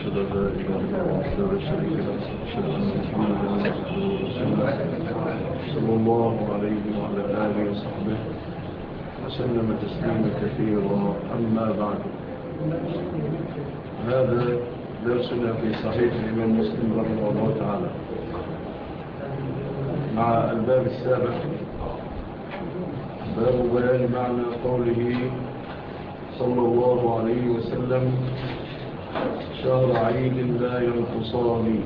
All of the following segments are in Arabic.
أشهد أن لا إله إلا الله وحده وأشهد أن محمدا عبده ورسوله صلى الله عليه وعلى آله وصحبه وسلم تسليما كثيرا أما بعد هذا درسنا في صحيح الإمام مسلم رحمه الله تعالى مع الباب السابع باب بيان معنى قوله صلى الله عليه وسلم شهر عيد لا ينقصان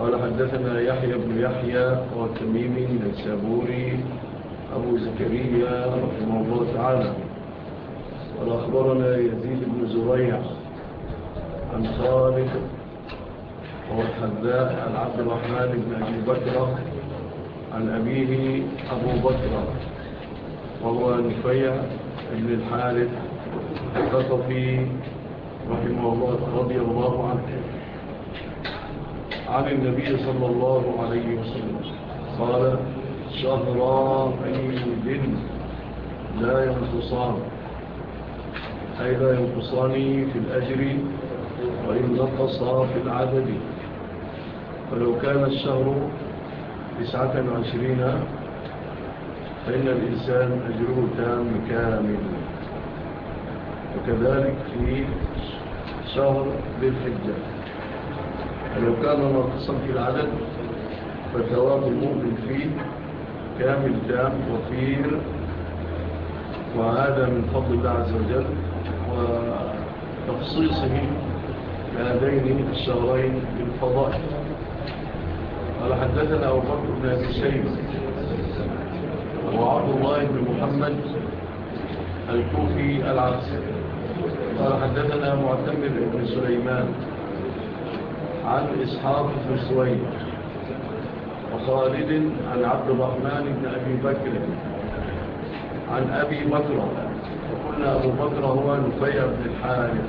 قال حدثنا يحيى بن يحيى وتميم النسابوري أبو زكريا رحمه الله تعالى. قال أخبرنا يزيد بن زريع عن خالد والحذاء عن عبد الرحمن بن أبي بكر عن أبيه أبو بكر وهو نفيع بن الحارث الثقفي رحمه الله رضي الله عنه. عن النبي صلى الله عليه وسلم. قال شهران عيد لا ينقصان. أي لا ينقصان في الأجر وإن نقصا في العدد. فلو كان الشهر تسعة وعشرين فإن الإنسان أجره تام كامل. وكذلك في شهر بالحجة ولو كان ناقصا في العدد فجواب المؤمن فيه كامل تام وفير وهذا من فضل الله عز وجل۔ وتخصيصه بهذين الشهرين بالفضائل۔ قال حدثنا أبو بكر بن أبي شيبة وعبد الله بن محمد الكوفي العاصر۔ قال حدثنا معتمر بن سليمان عن إسحاق بن سويد وخالد عن عبد الرحمن بن أبي بكر عن أبي بكر وقلنا أبو بكر هو نفيع بن الحارث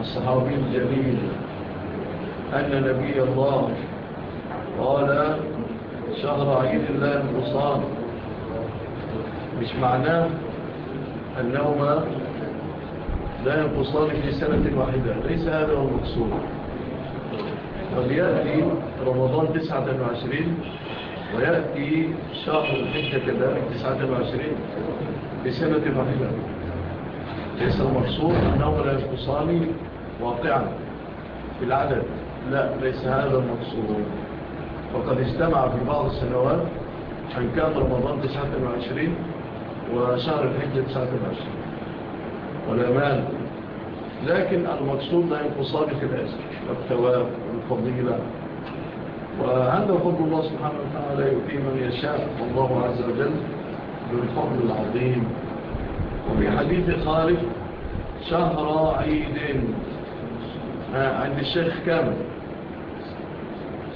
الصحابي الجليل أن نبي الله قال شهر عيد الله المصاب مش معناه أنهما لا ينقصان في سنة واحدة ليس هذا هو المقصود. وليأتي رمضان تسعة وعشرين ويأتي شهر الحجة كذلك 29 في سنة واحدة. ليس المقصود أنه لا ينقصان واقعا في العدد. لا ليس هذا المقصود. وقد اجتمع في بعض السنوات أن كان رمضان 29 وشهر الحجة 29 ولا مال لكن المقصود لا يكون سابق الأسر والتواب والفضيلة. وهذا فضل الله سبحانه وتعالى يؤتي من يشاء والله عز وجل بالفضل العظيم. وفي حديث خالف شهر عيد. آه، عند الشيخ كامل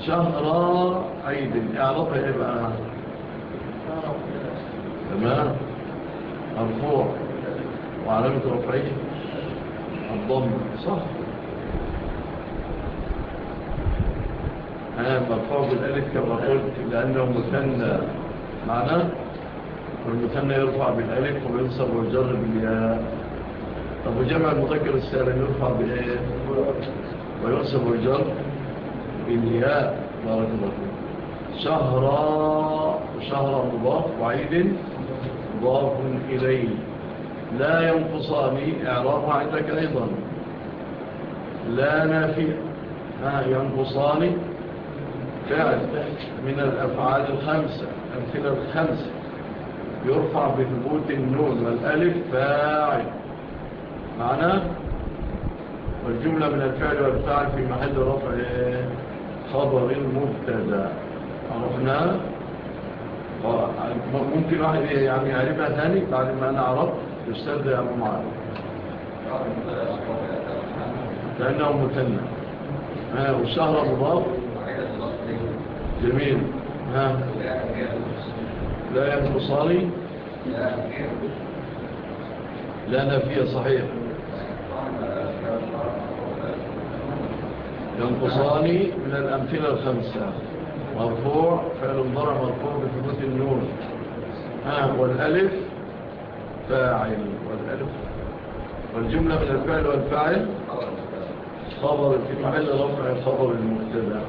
شهر عيد. اعرفها إيه بقى تمام. مرفوع وعلامة رفعيه اللهم صح. أنا مرفوع بالألف كما قلت لأنه مثنى. معنى؟ والمثنى يرفع بالألف وينصب ويجر بالياء. طب وجمع المذكر السالم يرفع بالألف وينصب ويجر بالياء. بارك الله فيك. شهرا. شهرا مضاف. وعيد مضاف إليه. لا ينقصان إعراب عندك أيضا. لا نافية ها ينقصان فعل من الأفعال الخمسة أمثلة الخمسة. يرفع بثبوت النون والألف فاعل. معنا والجملة من الفعل والفاعل في محل رفع خبر المبتدى عرفنا؟ آه، ممكن واحد يعني يعرفها ثاني بعد ما أنا عرفت. يسرد يا أبو معاذ. لأنه متنى ها وسهرة مضاف جميل. ها؟ لا ينقصاني لا نفية صحيح. ينقصاني من الأمثلة الخمسة. مرفوع فعل مضرع مرفوع بثبوت النور ها والألف؟ الفاعل والألف. والجملة من الفاعل والفاعل. خبر في محل رفع الخبر المبتدأ.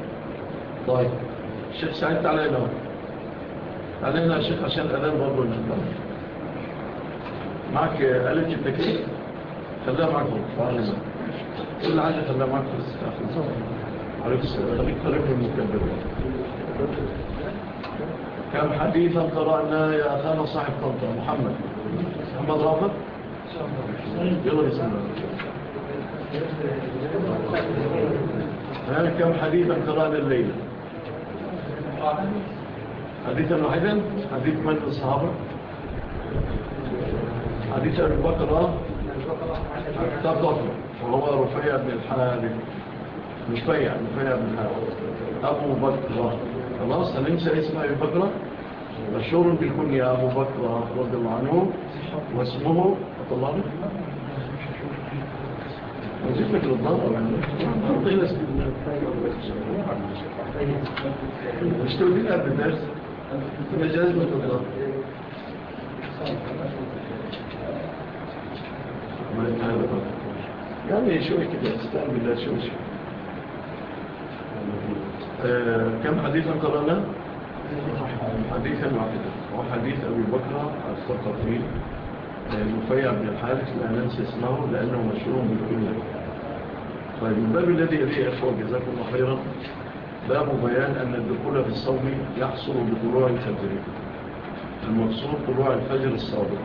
طيب الشيخ سعيد تعالى هنا تعالى هنا يا شيخ عشان الأذان برضه نحن معك ألف التكليف خليها معك. كل عادة خليها معك. في الساعة عليك طريق خليك من المكبر. كم حديثا قرأنا يا أخانا صاحب طنطا محمد؟ Allah'ım يلا هناك حديثا قرانا الليل حديثا واحدا حديث من الصحابة حديث البقرة تفضل وهو رفيع بن الحارب رفيع رفيع بن الحارب أبو بكرة خلاص هننسى اسم أبو بكرة مشهور بالكنية أبو بكر رضي الله عنه واسمه طبعا وزفت للضارة أعطي ناس مشتولين قبل الدرس مجاز من الضغط يعني شوي كده استعمل بالله شو شوي كم حديثا قرأنا؟ حديث هو وحديث أبي بكرة الثقفي المفيع بن الحارث لا ننسى اسمه لأنه مشهور بالكل. طيب الباب الذي يليه أخوة جزاكم الله خيرا باب بيان أن الدخول في الصوم يحصل بطلوع الفجر. المقصود طلوع الفجر الصادق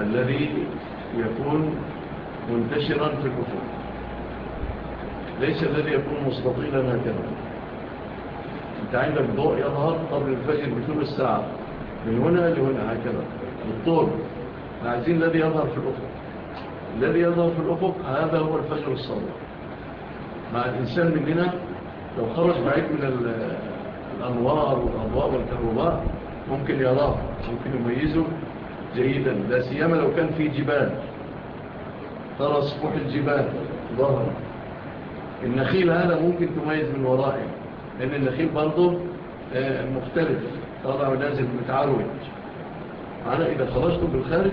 الذي يكون منتشرا في الكفر. ليس الذي يكون مستطيلا هكذا. انت عندك ضوء يظهر قبل الفجر بثلث الساعة. من هنا لهنا هكذا. الطول. عايزين الذي يظهر في الأفق. الذي يظهر في الأفق هذا هو الفجر الصادق مع الإنسان مننا لو خرج بعيد من الأنوار والأضواء والكهرباء ممكن يراه ممكن يميزه جيدا. لا سيما لو كان في جبال. ترى صفوح الجبال ظهر. النخيل هذا ممكن تميز من ورائه. لأن النخيل برضه آه، مختلف. طبعا لازم متعروج معنا إذا خرجتوا بالخارج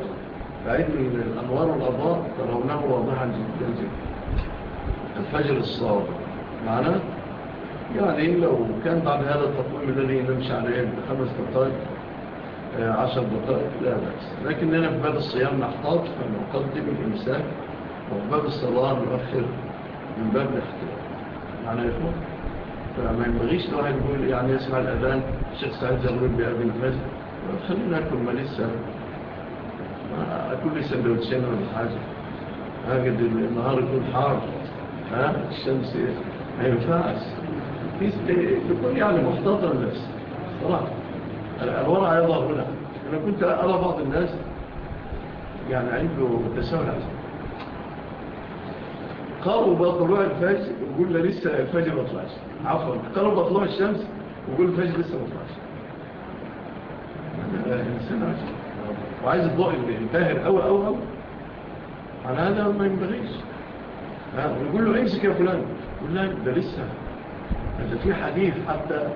بعيد من الأنوار والأضاء ترونه واضحا جدا الفجر الصابر معنا يعني لو كان بعد هذا التقويم الذي نمشي عليه بخمس دقائق آه، عشر دقائق لا بأس. لكننا في باب الصيام نحتاط فنقدم الإمساك وفي باب الصلاة نؤخر من باب الاختلاف معنا يا إخوة؟ فما ينبغيش الواحد يقول يعني يسمع الأذان الشيخ سعيد زغلول بأبي الفجر خلينا ناكل ما لسه أكل لي سندوتشين ولا حاجة هاجد النهار يكون حار ها الشمس ما ينفعش تكون يعني محتاطة للنفس صراحة الورع يضع هنا أنا كنت أرى بعض الناس يعني عنده تساؤل قرب طلوع الفجر وقلنا لسه الفجر ما طلعش. عفوا قرب طلوع الشمس وقول الفجر لسه ما طلعش. وعايز الضوء اللي ينتهر أول أول على هذا ما ينبغيش. نقول له امسك يا فلان. يقول لا ده لسه. ده في حديث حتى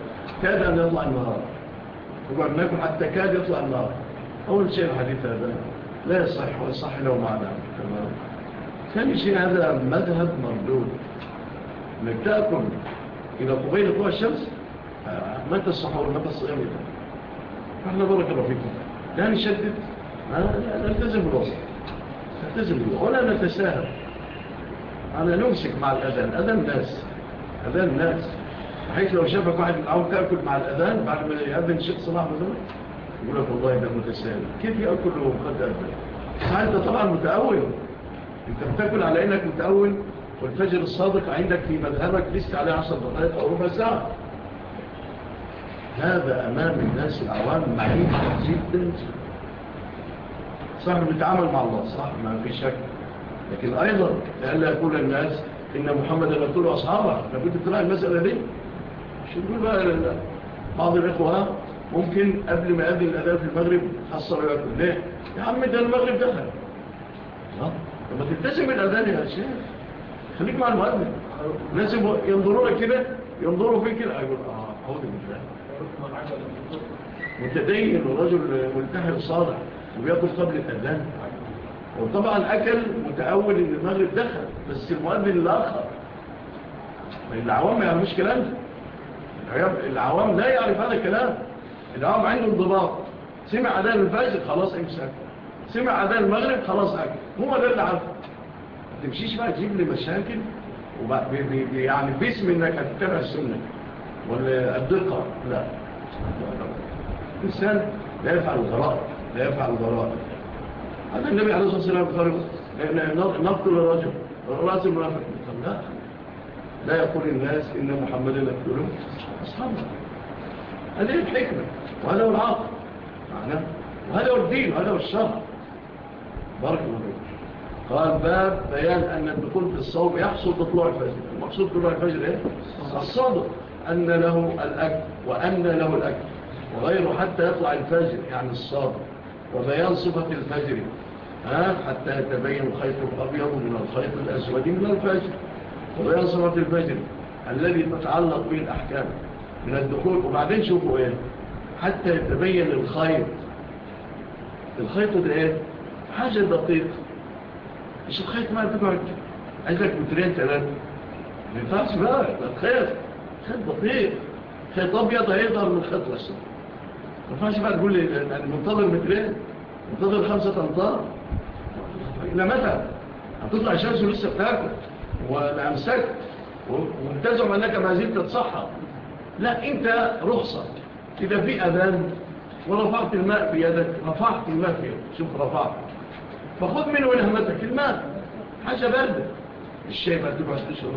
كاد أن يطلع النهار. وبرناكم حتى كاد يطلع النهار. أول شيء الحديث هذا لا يصح ويصح له معنى. تمام. ثاني شيء هذا مذهب مردود انك تاكل إذا قبيل طوى الشمس متى الصحور متى الصيام فاحنا بارك الله فيكم لا نشدد. نلتزم الوصف نلتزم الوصف ولا نتساهل. أنا نمسك مع الأذان. أذان ناس. أذان ناس. بحيث لو شافك واحد أو تأكل مع الأذان بعد ما يأذن شيء صلاح مثلا يقول لك والله إذا متساهل. كيف يأكل وقد أذان فهذا طبعا متأول. انت بتاكل على انك متأول والفجر الصادق عندك في مذهبك لسه عليه 10 دقائق أو ربع ساعة. هذا أمام الناس العوام معين جدا. صح بنتعامل مع الله صح؟ ما في شك. لكن أيضا لألا يقول الناس إن محمد يقول أصحابه. لابد تطلع المسألة دي؟ مش نقول بقى بعض الإخوة ممكن قبل ما أذن الأذان في المغرب حصل يأكل ليه؟ يا عم ده المغرب دخل. صح؟ تلتزم الأذان يا شيخ خليك مع المؤذن لازم ينظروا لك كده ينظروا فيك كده يقول آه اعوذ بالله متدين ورجل منتحر صالح وبياكل قبل الاذان وطبعا اكل متاول ان المغرب دخل بس المؤذن الآخر العوام يعني ما يعرفوش كلام. ده العوام لا يعرف هذا الكلام. العوام عنده انضباط. سمع اذان الفجر خلاص امسك. سمع أذان المغرب خلاص أكل هو ده اللي عارفه ما تمشيش بقى تجيب لي مشاكل بي يعني باسم إنك هتتبع السنة. ولا الدقة. لا. الإنسان لا يفعل غراء لا يفعل غراء هذا النبي عليه الصلاة والسلام بطريقه نقتل الرجل. رأس المنافق لا. لا يقول الناس إن محمد يقتلون. أصحابه هذه الحكمة وهذا هو العقل. معناه؟ وهذا هو الدين وهذا هو الشرع. بارك الله فيك. قال باب بيان أن الدخول في الصوم يحصل بطلوع الفجر. المقصود بطلوع الفجر إيه؟ الصادق أن له الأكل وأن له الأكل وغيره حتى يطلع الفجر يعني الصادق وبيان صفة الفجر ها حتى يتبين الخيط الأبيض من الخيط الأسود من الفجر. وبيان صفة الفجر الذي تتعلق به الأحكام من الدخول. وبعدين شوفوا إيه؟ حتى يتبين الخيط. الخيط ده إيه؟ حاجة دقيقة. بس تخيط ما تقعد؟ عايز مترين ثلاثة ما ينفعش بقى الخيط خيط دقيق. خيط أبيض هيظهر من خيط رسل ما ينفعش بقى تقول لي يعني منتظر مترين؟ منتظر خمسة أمتار؟ إلى متى؟ هتطلع الشمس ولسه بتاكل. والأمسك وتزعم أنك ما زلت تصحى. لا أنت رخصة. إذا في أذان ورفعت الماء بيدك رفعت الماء في يدك. شوف رفعت. فخذ منه نهمتك المال. حاجة بردة الشاي ما تبعش تشرب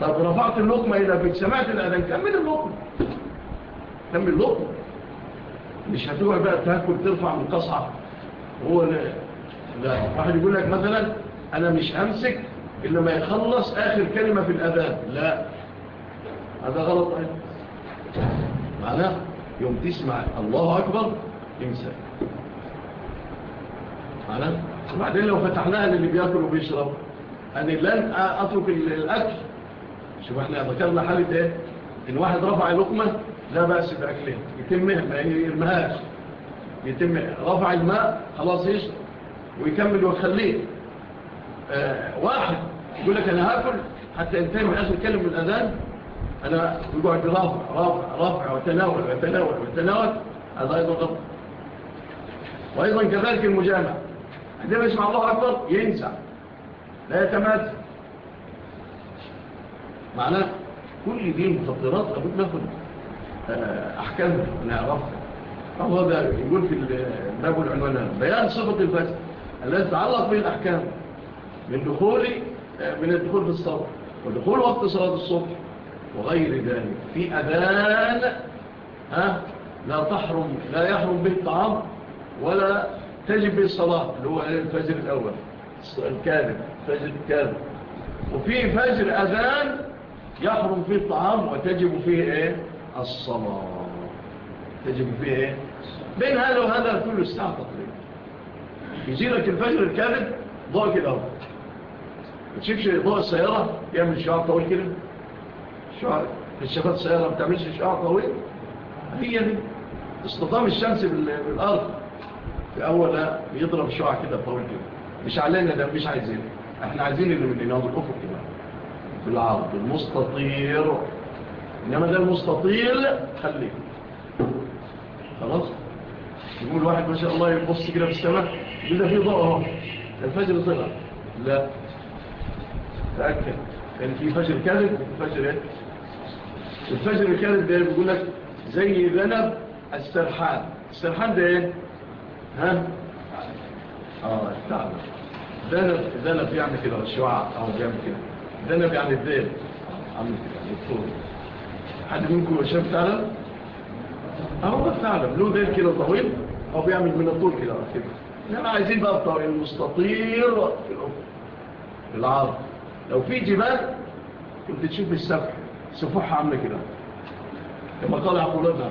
طب رفعت اللقمة إلى بيت سمعت الأذان كمل اللقمة. كمل اللقمة. مش هتبقى بقى تاكل ترفع من قصعة. هو لا. واحد يقول لك مثلا أنا مش أمسك إلا ما يخلص آخر كلمة في الأذان. لا. هذا غلط. معناه يوم تسمع الله أكبر يمسك خلاص بعدين لو فتحناها للي بياكل وبيشرب أنا لن أترك الأكل. شوف إحنا ذكرنا حالة إيه؟ إن واحد رفع لقمة لا بأس بأكلها يتمها ما يرمهاش يتم رفع الماء خلاص يشرب ويكمل ويخليه. آه، واحد يقول لك أنا هاكل حتى انت من آخر كلمة الأذان. أنا يقعد رافع رافع رافع وتناول وتناول وتناول. هذا أيضا غلط. وأيضا كذلك المجامع. عندما يسمع الله أكبر ينزع لا يتمادى. معناه كل دي المخطرات لابد آه، ناخد أحكامها نعرفها الله ده يقول في الباب العنوان بيان صفة الفاسد الذي يتعلق به الأحكام من دخول آه، من الدخول في الصبر ودخول وقت صلاة الصبح وغير ذلك. في أذان ها لا تحرم لا يحرم به الطعام ولا تجب الصلاة اللي هو الفجر الأول. الكاذب فجر الكاذب وفي فجر أذان يحرم فيه الطعام وتجب فيه إيه؟ الصلاة. تجب فيه إيه؟ بين هذا وهذا كله الساعة تقريبا. يجي لك الفجر الكاذب ضوء كده ما تشوفش ضوء السيارة يعمل شعار طويل كده. شعار الشفات السيارة ما بتعملش شعار طويل. هي دي. اصطدام الشمس بالأرض. في أول بيضرب شعاع كده طول كده. مش علينا ده مش عايزين إحنا عايزين اللي من النهاز الأفق كده. بالعرض المستطير إنما ده المستطيل خليه خلاص؟ يقول واحد ما شاء الله يبص كده في السماء يقول ده فيه ضوء أهو. الفجر طلع. لا. تأكد. كان في فجر كذب فجر إيه؟ الفجر الكذب ده بيقول لك زي ذنب السرحان. السرحان ده إيه؟ ها؟ آه الثعلب ده ده يعني كده الشعاع أو بيعمل كده. ده نبي عن الذئب عامل كده الصوت حد منكم شاف ثعلب أهو الثعلب له ذيل كده طويل أو بيعمل من الطول كده كده. إنما عايزين بقى الطويل المستطير في العرض لو في جبال كنت تشوف السفح سفحها عاملة كده. كما قال عبد الله بن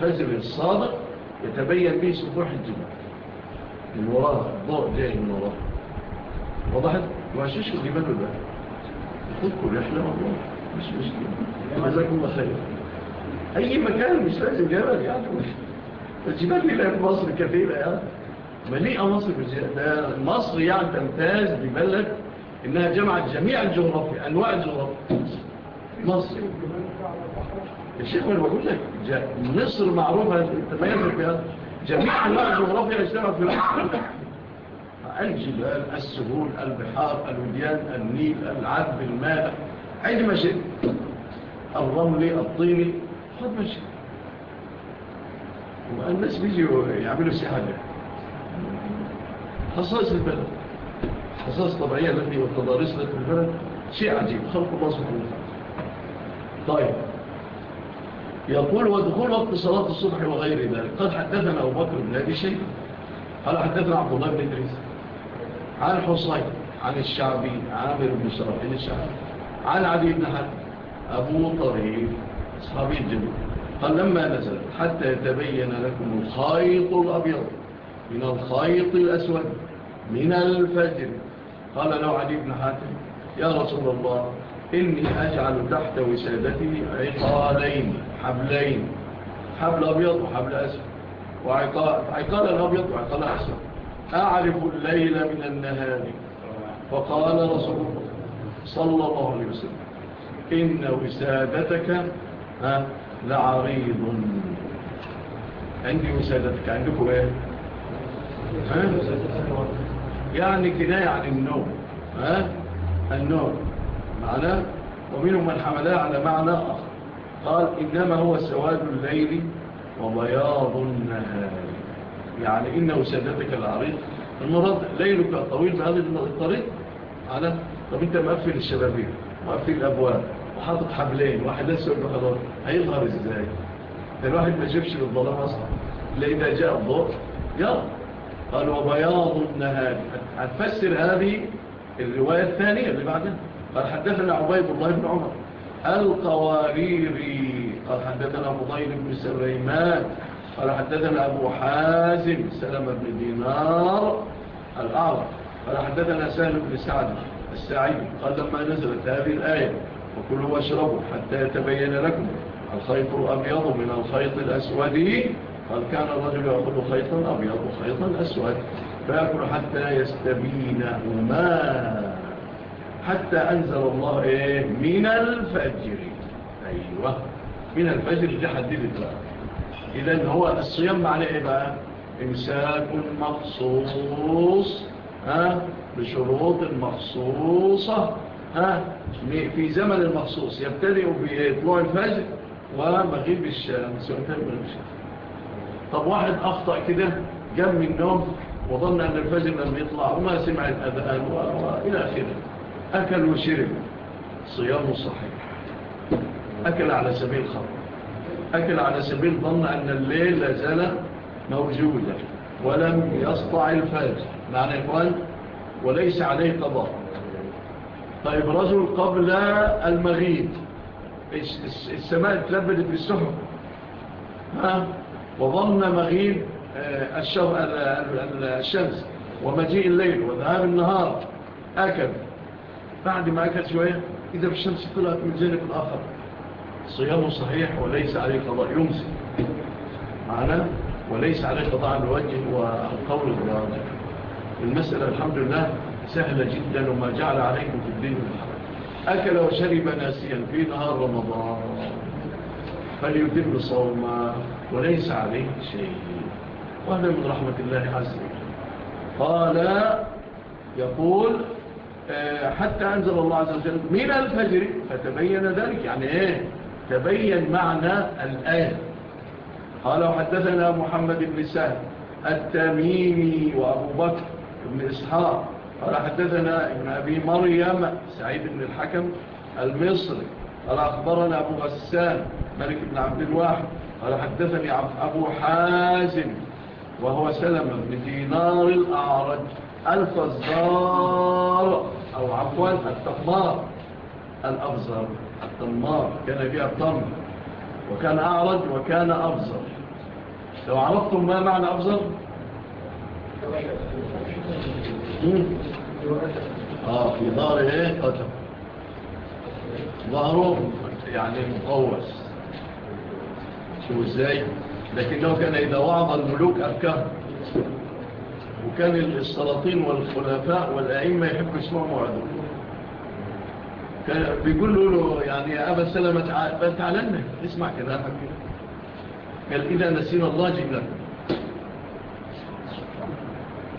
فجر الصادق. يتبين به سطوح الجبال. من وراها الضوء جاي من وراها وضحت وعشيش الجبال ده خدكم رحلة والله مش مشكلة. جزاكم الله خير. أي مكان مش لازم جبل يعني الجبال اللي في مصر كثيرة يعني مليئة مصر مصر يعني تمتاز ببلد إنها جمعت جميع الجغرافيا أنواع الجغرافيا. مصر. الشيخ ما بقول لك مصر معروفة تميزت بها جميع أنواع الجغرافيا اجتمعت في العالم الجبال السهول البحار الوديان النيل العذب الماء عيد ما شئت الرملي الطيني خد ما شئت والناس بيجوا يعملوا سحابة خصائص البلد. خصائص طبيعية التي والتضاريس لك في البلد شيء عجيب خلق الله سبحانه طيب. يقول ودخول وقت صلاة الصبح وغير ذلك. قد حدثنا أبو بكر بن أبي شيء قال حدثنا عبد الله بن إدريس. عن حصين عن الشعبي عامر بن سرحين الشعبي. عن عدي بن حد أبو طريف صحابي الجنة قال لما نزل حتى يتبين لكم الخيط الأبيض من الخيط الأسود من الفجر. قال له علي بن حاتم يا رسول الله إني أجعل تحت وسادتي عقالين حبلين حبل أبيض وحبل أسف وعقال عقال الأبيض وعقال أحسن أعرف الليل من النهار. فقال رسول الله صلى الله عليه وسلم إن وسادتك لعريض. عندي وسادتك عندكم إيه ها؟ يعني كناية عن النوم ها؟ النوم. معناه؟ ومنهم من حملها على معنى آخر. قال إنما هو سواد الليل وبياض النهار. يعني إنه سادتك العريض. المراد ليلك طويل في هذه الطريق على طب أنت مقفل الشبابين مقفل الأبواب وحاطط حبلين واحد أسود بخضار هيظهر إزاي؟ الواحد ما جبش للظلام أصلا. إلا إذا جاء الضوء يلا. قال وبياض النهار. هتفسر هذه الرواية الثانية اللي بعدها. قال حدثنا عبيد الله بن عمر. القواريري قال حدثنا فضيل بن سليمان قال حدثنا أبو حازم سلم بن دينار الأعرف قال حدثنا سهل بن سعد السعيد قال لما نزلت هذه الآية وكلوا واشربوا حتى يتبين لكم الخيط الأبيض من الخيط الأسود. قال كان الرجل يأخذ خيطا أبيض وخيطا أسود فيأكل حتى يستبينهما. حتى أنزل الله إيه؟ من الفجر. أيوة. من الفجر دي حددت بقى إذن هو الصيام معنى إيه بقى؟ إمساك مخصوص. ها؟ بشروط مخصوصة. ها؟ في زمن المخصوص. يبتدئ بطلوع الفجر ومغيب الشمس ومغيب الشمس. طب واحد أخطأ كده جم من النوم وظن أن الفجر لم يطلع وما سمع الأذان وإلى آخره. أكل وشرب. صيامه صحيح. أكل على سبيل خبر أكل على سبيل ظن أن الليل لازال موجودة ولم يسطع الفاج معنى إخوان وليس عليه قضاء. طيب رجل قبل المغيب. السماء اتلبدت بالسحب. ها؟ وظن مغيب آه، الشمس. ومجيء الليل وذهاب النهار. أكل. بعد ما أكل شوية إذا الشمس طلعت من جانب الآخر. صيامه صحيح وليس عليه قضاء يمسي معنا وليس عليه قضاء الوجه والقول الراجع المسألة الحمد لله سهلة جدا وما جعل عليكم في الدين أكل وشرب ناسيا في نهار رمضان. فليتم صوما وليس عليه شيء. وهذا من رحمة الله عز وجل. قال يقول آه، حتى أنزل الله عز وجل من الفجر فتبين ذلك. يعني إيه؟ تبين معنى الآية. قال وحدثنا محمد بن سهل التميمي وأبو بكر بن إسحاق. قال حدثنا ابن أبي مريم سعيد بن الحكم المصري. قال أخبرنا أبو غسان ملك بن عبد الواحد. قال حدثني أبو حازم وهو سلم بن دينار الأعرج. الفزار أو عفوا التمار الأفزر التمار. كان فيها التمر وكان أعرج وكان أفزر لو عرفتم ما معنى أفزر آه في ظهر إيه؟ قتل. ظهره يعني مقوس. شو إزاي. لكن لو كان إذا وعظ الملوك أبكاه وكان السلاطين والخلفاء والأئمة يحبوا يسمعوا موعدهم بيقول له يعني يا أبا سلمة تعال لنا اسمع كلامك. قال إذا نسينا الله جئنا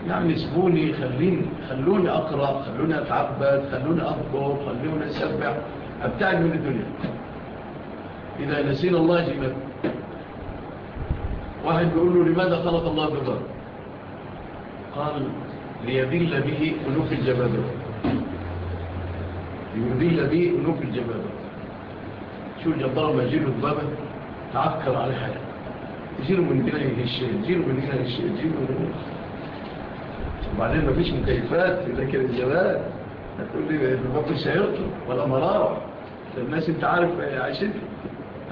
يعني سبوني خليني خلوني أقرأ خلوني أتعبد خلوني أذكر خلوني أسبح أبتعد من الدنيا. إذا نسينا الله جئنا واحد بيقول له لماذا خلق الله بالضرب قال ليذل به أنوف الجبل. ليذل به أنوف الجبل. شو الجبار ما جيله البابا تعكر على حياة جيله من هنا الشيء جيله من هنا الشيء جيله من هنا. وبعدين مفيش مكيفات لكن الجبال. هتقول لي البابا سيرته ولا مرارة الناس انت عارف عايشتها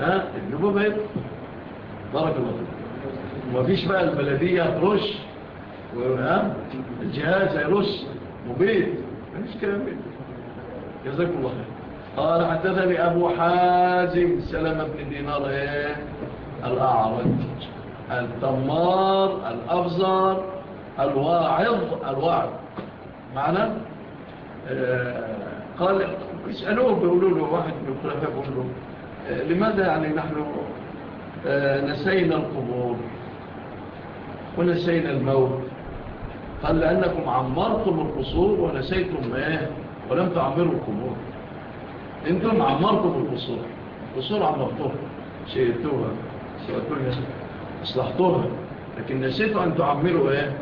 ها؟ النبوة بارك الله ومفيش بقى البلدية رش ونعم الجهاز هيرص مبيت. مفيش كلام جزاك الله خير. قال حدثني أبو حازم سلمة بن دينار إيه؟ الأعرج. التمار الأفزار الواعظ الواعظ. معنى؟ آه، قال اسألوه بيقولوا له واحد من الخلفاء بيقول له آه، لماذا يعني نحن آه، نسينا القبور ونسينا الموت؟ قال لأنكم عمرتم القصور ونسيتم ما ولم تعمروا القبور أنتم عمرتم القصور. القصور عمرتوها. شيرتوها. اصلحتوها. لكن نسيتوا أن تعمروا إيه؟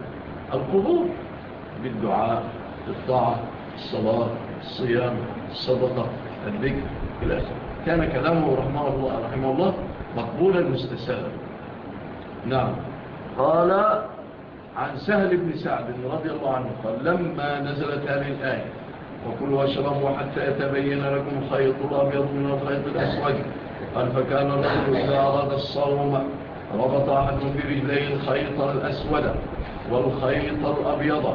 القبور. بالدعاء بالطاعة الصلاة الصيام الصدقة الذكر إلى كان كلامه رحمه الله رحمه الله مقبولا مستسالا نعم. قال عن سهل بن سعد رضي الله عنه قال لما نزلت هذه الآية وكل واشربوا حتى يتبين لكم الخيط الأبيض من الخيط الأسود. قال فكان الرجل إذا أراد الصوم ربط أحدهم برجليه الخيط الأسود والخيط الأبيض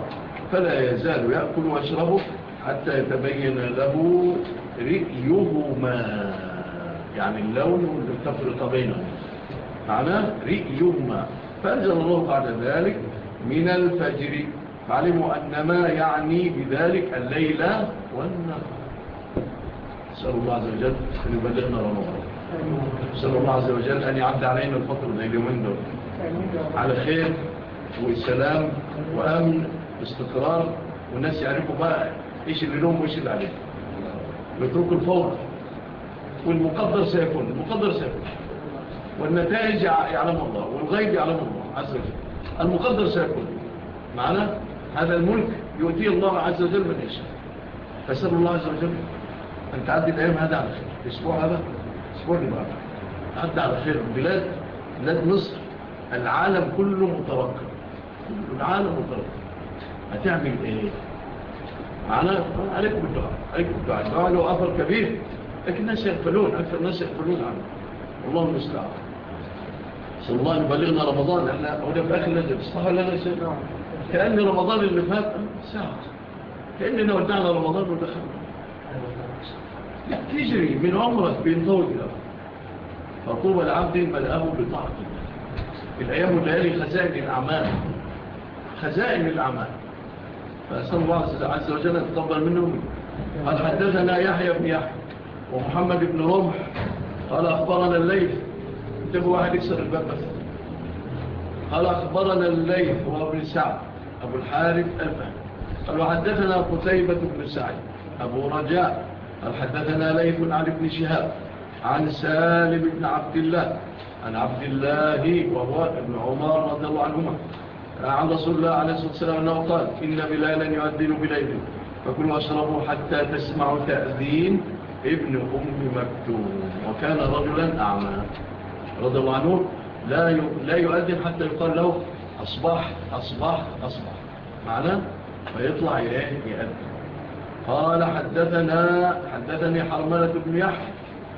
فلا يزال يأكل واشربه حتى يتبين له رئيهما يعني اللون والتفرق بينهم. معناه رئيهما فأنزل الله بعد ذلك من الفجر. فعلموا أن ما يعني بذلك الليلة والنهار. سأل الله عز وجل أن يبدأنا رمضان. سأل الله عز وجل أن يعد علينا الفطر من اليومين على خير والسلام وأمن واستقرار. والناس يعرفوا بقى إيش اللي لهم وإيش اللي عليهم. ويترك الفور والمقدر سيكون. المقدر سيكون. والنتائج يعلم الله. والغيب يعلم الله عز وجل. المقدر سيكون. معنا هذا الملك يؤتيه الله عز وجل من يشاء. فسأل الله عز وجل أن تعدي الأيام هذا على خير. الأسبوع هذا أسبوع لبعض تعدي على خير. البلاد بلاد مصر العالم كله متوقع كل العالم متوقع هتعمل إيه؟ معنا عليكم الدعاء. عليكم الدعاء. الدعاء له أثر كبير. لكن الناس يغفلون. أكثر الناس يغفلون عنه. والله المستعب صلى الله عليه بلغنا رمضان. إحنا هنا في آخر نزل صح ولا نزل كأن رمضان اللي فات ساعة. كأننا ودعنا رمضان ودخلنا. لا تجري من عمرك بين طول إلى فطوبى العبد ملأه بطاعة الأيام الليالي خزائن الأعمال. خزائن الأعمال. فأسأل الله عز وجل تقبل منهم. قد حدثنا يحيى بن يحيى ومحمد بن رمح. قال أخبرنا الليل ده واحد يكسر الباب مثلا قال أخبرنا الليث وابن سعد أبو الحارف أفهم قال وحدثنا قتيبة بن سعيد أبو رجاء قال حدثنا ليث عن ابن شهاب عن سالم بن عبد الله عن عبد الله وهو ابن عمر رضي الله عنهما عن رسول الله عليه الصلاة والسلام أنه قال إن بلالا يؤذن بليل فكلوا أشربوا حتى تسمعوا تأذين ابن أم مكتوم وكان رجلا أعمى رضي الله عنه لا لا يؤذن حتى يقال له أصبح أصبح أصبح. معنا فيطلع يؤذن. قال حدثنا حدثني حرملة بن يحيى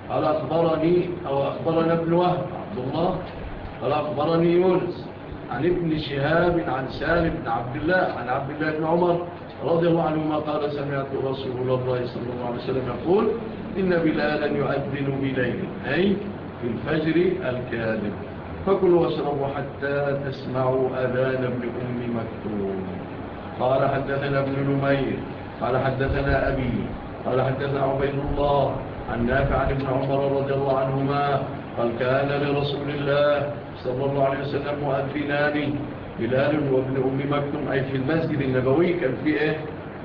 قال أخبرني أو أخبرنا ابن وهب عبد الله قال أخبرني يونس عن ابن شهاب عن سالم بن عبد الله عن عبد الله بن عمر رضي الله عنهما قال سمعت رسول الله صلى الله عليه وسلم يقول إن بلالا يؤذن بليل. أي في الفجر الكاذب. فكلوا واشربوا حتى تسمعوا أذان ابن أم مكتوم. قال حدثنا ابن نمير قال حدثنا أبي قال حدثنا عبيد الله عن نافع ابن عمر رضي الله عنهما قال كان لرسول الله صلى الله عليه وسلم مؤذنان بلال وابن أم مكتوم أي في المسجد النبوي كان فيه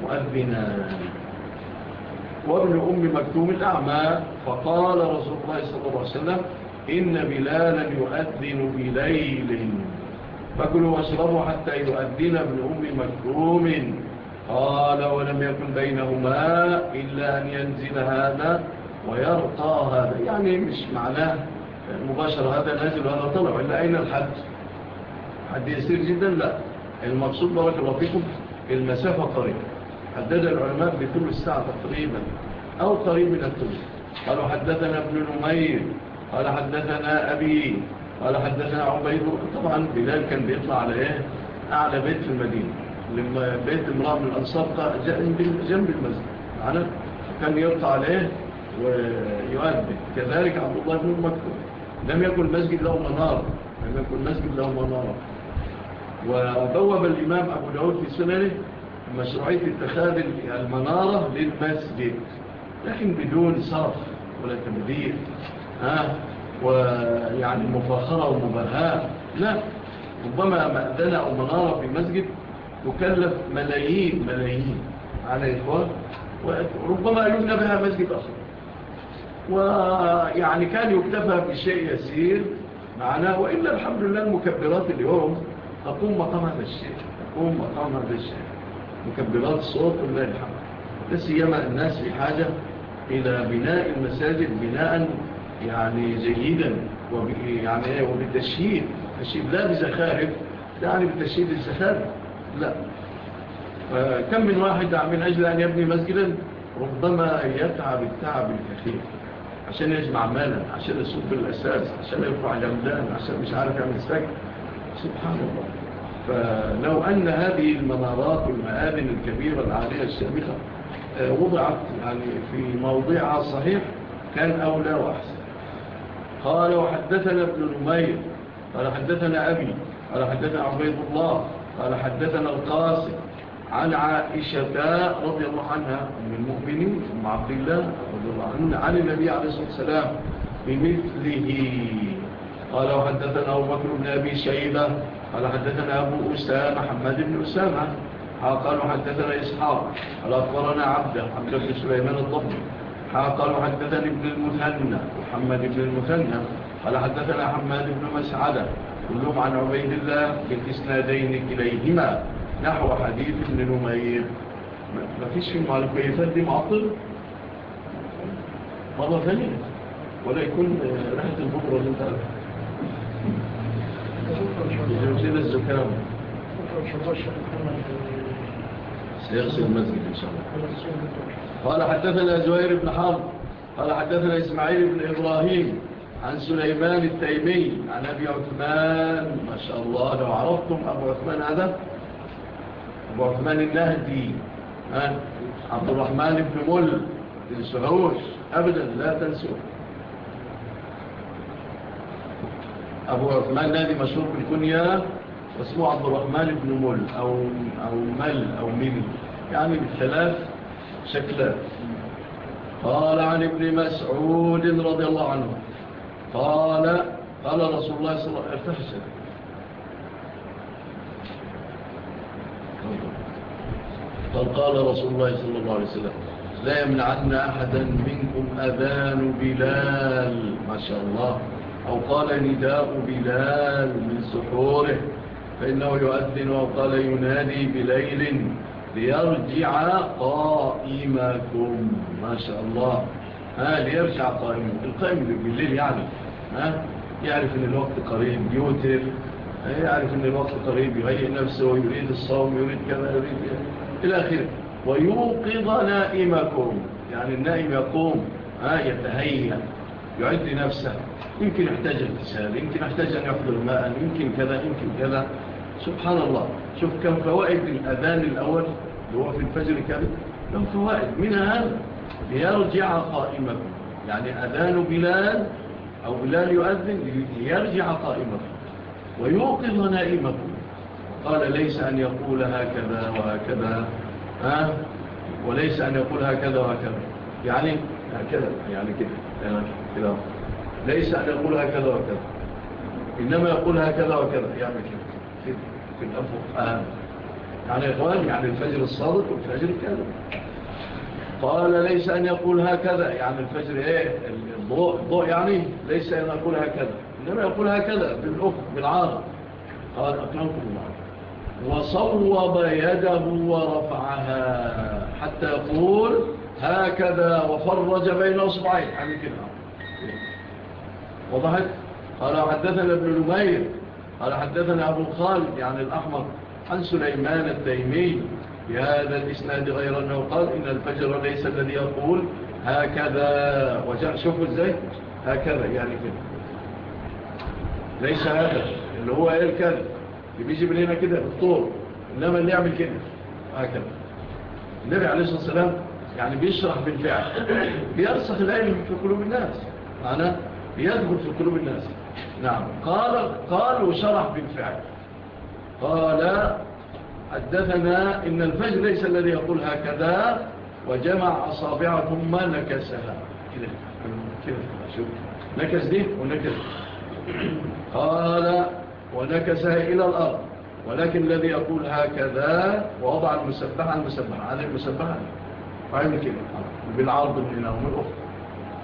مؤذنان وابن أم مكتوم الأعمى فقال رسول الله صلى الله عليه وسلم إن بلالا يؤذن بليل فكلوا واشربوا حتى يؤذن ابن أم مكتوم. قال ولم يكن بينهما إلا أن ينزل هذا ويرقى هذا. يعني مش معناه مباشرة هذا نازل هذا طلع إلا أين الحد؟ حد يسير جدا؟ لا. المقصود بارك الله فيكم المسافة قريبة. حدد العلماء بكل الساعة تقريبا أو قريب من الثلث قالوا حدثنا ابن نمير قال حدثنا أبي قال حدثنا عبيد. طبعا بلال كان بيطلع على إيه؟ أعلى بيت في المدينة. لما بيت امرأة من الأنصار جنب المسجد. كان يطلع على إيه؟ كذلك عبد الله بن المكتب لم يكن المسجد له منارة لم يكن المسجد له منارة وبوب الإمام أبو داود في سننه مشروعية اتخاذ المنارة للمسجد لكن بدون صرف ولا تمدير ها؟ ويعني مفاخرة ومبهاء لا. ربما مأذنة أو منارة في مسجد تكلف ملايين ملايين. على إخوان وربما يبنى بها مسجد أخر. ويعني كان يكتفى بشيء يسير معناه وإلا الحمد لله المكبرات اليوم تقوم مقام هذا الشيء تقوم مقام هذا الشيء. مكبرات الصوت الحق الحمد. لسيما الناس في حاجة إلى بناء المساجد بناء يعني جيدا يعني إيه، وبالتشييد. تشييد لا بزخارف. يعني بالتشييد الزخارف. لا. آه، كم من واحد يعني من أجل أن يبني مسجدا؟ ربما يتعب التعب الكثير. عشان يجمع مالا عشان يصب الأساس عشان يرفع جمدان عشان مش عارف يعمل سكن سبحان الله. فلو أن هذه المنارات والمآبن الكبيرة العالية السابقة آه، وضعت يعني في موضعها صحيح كان أولى وأحسن. قال وحدثنا ابن نمير قال حدثنا أبي قال حدثنا عبيد الله قال حدثنا القاسم عن عائشة رضي الله عنها من المؤمنين ثم عبد الله رضي الله عنه عن النبي عليه الصلاة والسلام بمثله. قال وحدثنا أبو بكر بن أبي شيبة قال حدثنا أبو أسامة محمد بن أسامة قال حدثنا إسحاق قال أخبرنا عبده عبد بن سليمان الضبي قال حدثني ابن المثنى محمد بن المثنى قال حدثنا حماد بن مسعدة كلهم عن عبيد الله بالإسنادين كليهما نحو حديث ابن نمير. ما فيش في المعلقة يفدي معطل مرة ثانية. ولا يكون آه، رحلة البكرة اللي انت لتجنب الزكام سيغسل المسجد إن شاء الله قال حدثنا زهير بن حرب قال حدثنا إسماعيل بن إبراهيم عن سليمان التيمي عن أبي عثمان ما شاء الله لو عرفتم أبو عثمان هذا أبو عثمان النهدي عبد الرحمن بن مل تنسوهوش أبدا لا تنسوه أبو عثمان نادي مشهور بالكنية اسمه عبد الرحمن بن مل أو, أو مل أو مل يعني بالثلاث شكلات قال عن ابن مسعود رضي الله عنه. قال قال رسول الله صلى الله عليه وسلم. قال قال رسول الله صلى الله عليه وسلم. لا يمنعن أحدا منكم أذان بلال. ما شاء الله. أو قال نداء بلال من سحوره فإنه يؤذن وقال ينادي بليل ليرجع قائمكم. ما شاء الله. ها ليرجع قائمكم. القائم بالليل يعني ها يعرف أن الوقت قريب يوتر يعرف أن الوقت قريب يهيئ نفسه ويريد الصوم يريد كما يريد إلى آخره. ويوقظ نائمكم. يعني النائم يقوم ها يتهيأ يعد نفسه. يمكن يحتاج الفساد يمكن يحتاج أن يفضل ماء يمكن كذا يمكن كذا. سبحان الله شوف كم فوائد الأذان الأول اللي هو في الفجر كذا. له فوائد؟ منها هذا ليرجع قائمة. يعني أذان بلال أو بلال يؤذن ليرجع قائمة. ويوقظ نائمة. قال ليس أن يقول هكذا وهكذا. ها؟ وليس أن يقول هكذا وهكذا. يعني هكذا. يعني كده. يعني كده. ليس أن يقول هكذا وكذا. إنما يقول هكذا وكذا. يعمل كذا في الأفق أهم. يعني إخوان يعني الفجر الصادق والفجر كذا قال ليس أن يقول هكذا. يعني الفجر إيه؟ الضوء. الضوء يعني ليس أن يقول هكذا. إنما يقول هكذا بالأفق بالعارض. قال أقنعكم الله وصوب يده ورفعها. حتى يقول هكذا وفرج بين أصبعين. يعني كده. وضحت. قال حدثنا ابن نمير قال حدثنا أبو خالد يعني الأحمر عن سليمان التيمي. بهذا الإسناد غير أنه قال إن الفجر ليس الذي يقول هكذا. وجاء شوفوا إزاي هكذا يعني كده. ليس هذا اللي هو إيه الكذب اللي بيجي من هنا كده بالطور إنما اللي يعمل كده هكذا. النبي عليه الصلاة والسلام يعني بيشرح بالفعل بيرسخ الآية في قلوب الناس. معناه يدخل في قلوب الناس. نعم. قال قال وشرح بالفعل. قال حدثنا إن الفجر ليس الذي يقول هكذا وجمع أصابعه ثم نكسها. كده. كده. شوف. نكس دي ونكس. قال ونكسها إلى الأرض. ولكن الذي يقول هكذا ووضع المسبحة المسبحة. على المسبحة وعمل كده؟ بالعرض من هنا.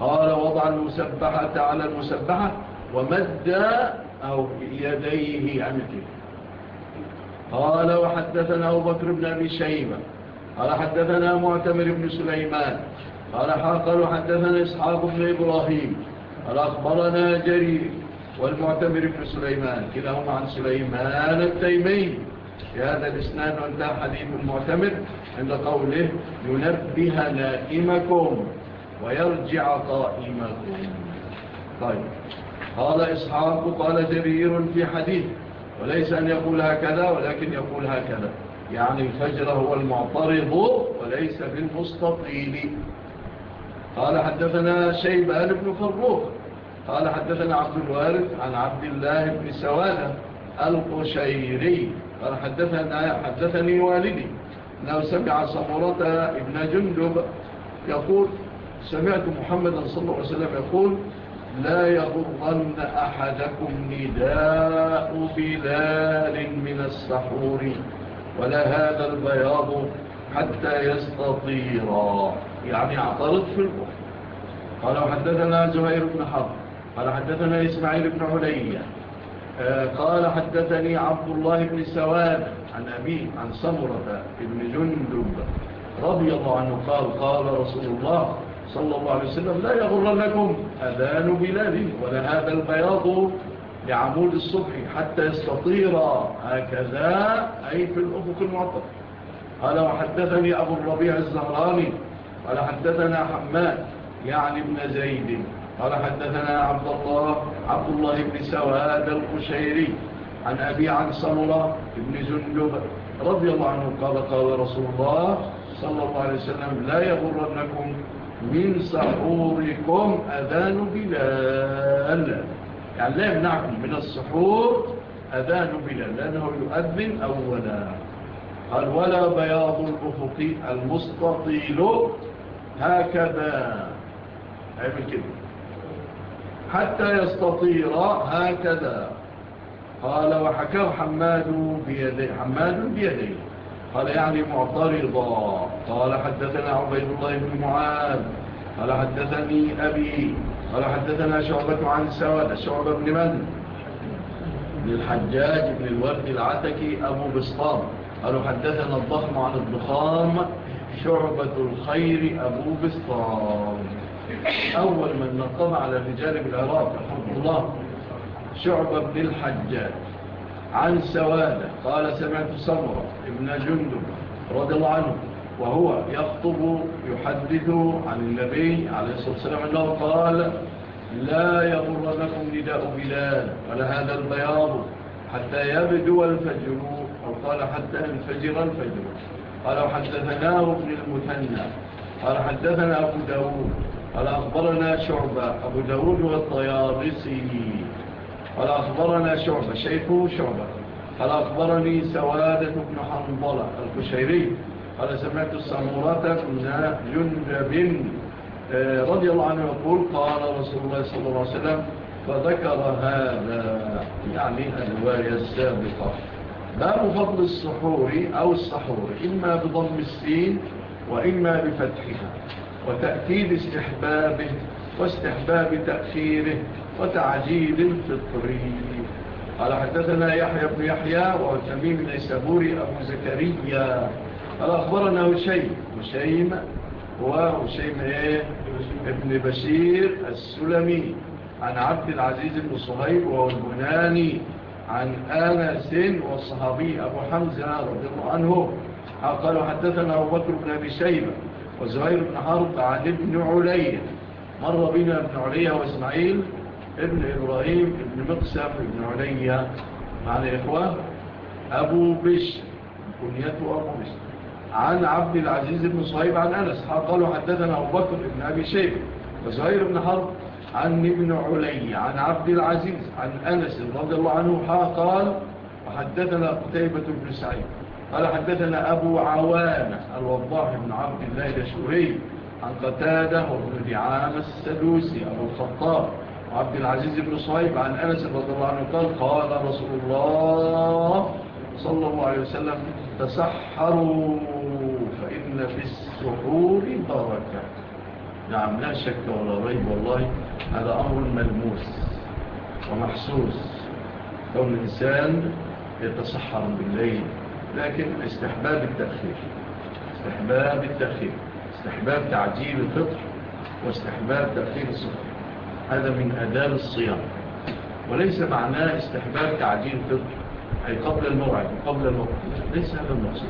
قال وضع المسبحة على المسبحة ومد أو يديه عن قال وحدثنا أبو بكر بن أبي شيبة. قال حدثنا معتمر بن سليمان. قال حاقل حدثنا إسحاق بن إبراهيم. قال أخبرنا جرير والمعتمر بن سليمان. كلاهما عن سليمان التيمي. في هذا الإسنان وانتهى حديث المعتمر عند قوله ينبه نائمكم. ويرجع قائمكم طيب. قال إصحاب قال جرير في حديث وليس أن يقول هكذا ولكن يقول هكذا. يعني الفجر هو المعترض وليس بالمستطيل. قال حدثنا شيبان بن فروخ قال حدثنا عبد الوارث عن عبد الله بن سوالة القشيري قال حدثنا حدثني والدي أنه سمع صمرة ابن جندب يقول سمعت محمدا صلى الله عليه وسلم يقول لا يضرن أحدكم نداء بلال من السحور ولا هذا البياض حتى يستطيرا يعني اعترض في البحر قال حدثنا زهير بن حرب قال حدثنا إسماعيل بن علي آه، قال حدثني عبد الله بن سواد عن أبيه عن سمرة بن جندب رضي الله عنه قال قال رسول الله صلى الله عليه وسلم لا يغرنكم أذان بلال ولا هذا البياض لعمود الصبح حتى يستطير هكذا أي في الأفق المعطف قال وحدثني أبو الربيع الزهراني قال حدثنا حماد يعني ابن زيد قال حدثنا عبد الله عبد الله بن سواد القشيري عن أبي عن سمرة بن زنجب رضي الله عنه قال قال رسول الله صلى الله عليه وسلم لا يغرنكم من سحوركم أذان بلال. يعني لا يمنعكم من السحور أذان بلال لأنه يؤذن أولا. قال ولا بياض الأفق المستطيل. هكذا. عمل كده. حتى يستطير. هكذا. قال وحكاه حماد بيديه حماد بيديه قال يعني معترضا قال حدثنا عبيد الله بن معاذ. قال حدثني أبي. قال حدثنا شعبة عن سواد شعبة بن من؟ بن الحجاج بن الورد العتكي أبو بسطام. قال حدثنا الضخم عن الضخام شعبة الخير أبو بسطام. أول من نقض على الرجال بالعراق رحمه الله. شعبة بن الحجاج. عن سوادة قال سمعت سمرة ابن جندب رضي الله عنه وهو يخطب يحدثه عن النبي عليه الصلاة والسلام أنه قال لا يغرنكم نداء بلال ولا هذا البياض حتى يبدو الفجر. أو قال حتى انفجر الفجر. قال حدثنا ابن المثنى. قال حدثنا أبو داود. قال أخبرنا شعبة أبو داود والطيارسي. قال أخبرنا شعبة شيخه شعبة. قال أخبرني سوادة بن حنظلة الكشيري قال سمعت السامورة جندب آه، رضي الله عنه يقول قال رسول الله صلى الله عليه وسلم فذكر هذا يعني الرواية السابقة باب فضل السحور أو السحور إما بضم السين وإما بفتحها وتأكيد استحبابه واستحباب تأخيره وتعجيل في الطريق قال حدثنا يحيى بن يحيى وعثمين بن سبوري أبو زكريا. قال أخبرنا هشيم. هشيم هو هشيم إيه؟ ابن بشير السلمي عن عبد العزيز بن صهيب وهو البناني عن آنس والصحابي أبو حمزة رضي الله عنه. قالوا حدثنا أبو بكر بن أبي شيبة وزهير بن حرب عن ابن علي. مر بنا ابن علي وإسماعيل ابن إبراهيم ابن مقسم ابن علي معنا إخوان أبو بش كنيته أبو بش عن عبد العزيز بن صهيب عن أنس قالوا حدثنا أبو بكر بن أبي شيب وزهير بن حرب عن ابن علي عن عبد العزيز عن أنس رضي الله عنه قال وحدثنا قتيبة بن سعيد. قال حدثنا أبو عوانة الوضاح بن عبد الله الشهري عن قتادة وابن دعام السدوسي أبو الخطاب. عبد العزيز بن صهيب عن أنس رضي الله عنه قال قال رسول الله صلى الله عليه وسلم تسحروا فإن في السحور بركة. نعم لا شك ولا ريب والله هذا أمر ملموس ومحسوس. كون الإنسان يتسحر بالليل لكن استحباب التأخير استحباب التأخير استحباب تعجيل الفطر واستحباب تأخير السحور. هذا من أداب الصيام. وليس معناه استحباب تعجيل فطر أي قبل الموعد قبل الموعد ليس هذا المقصود.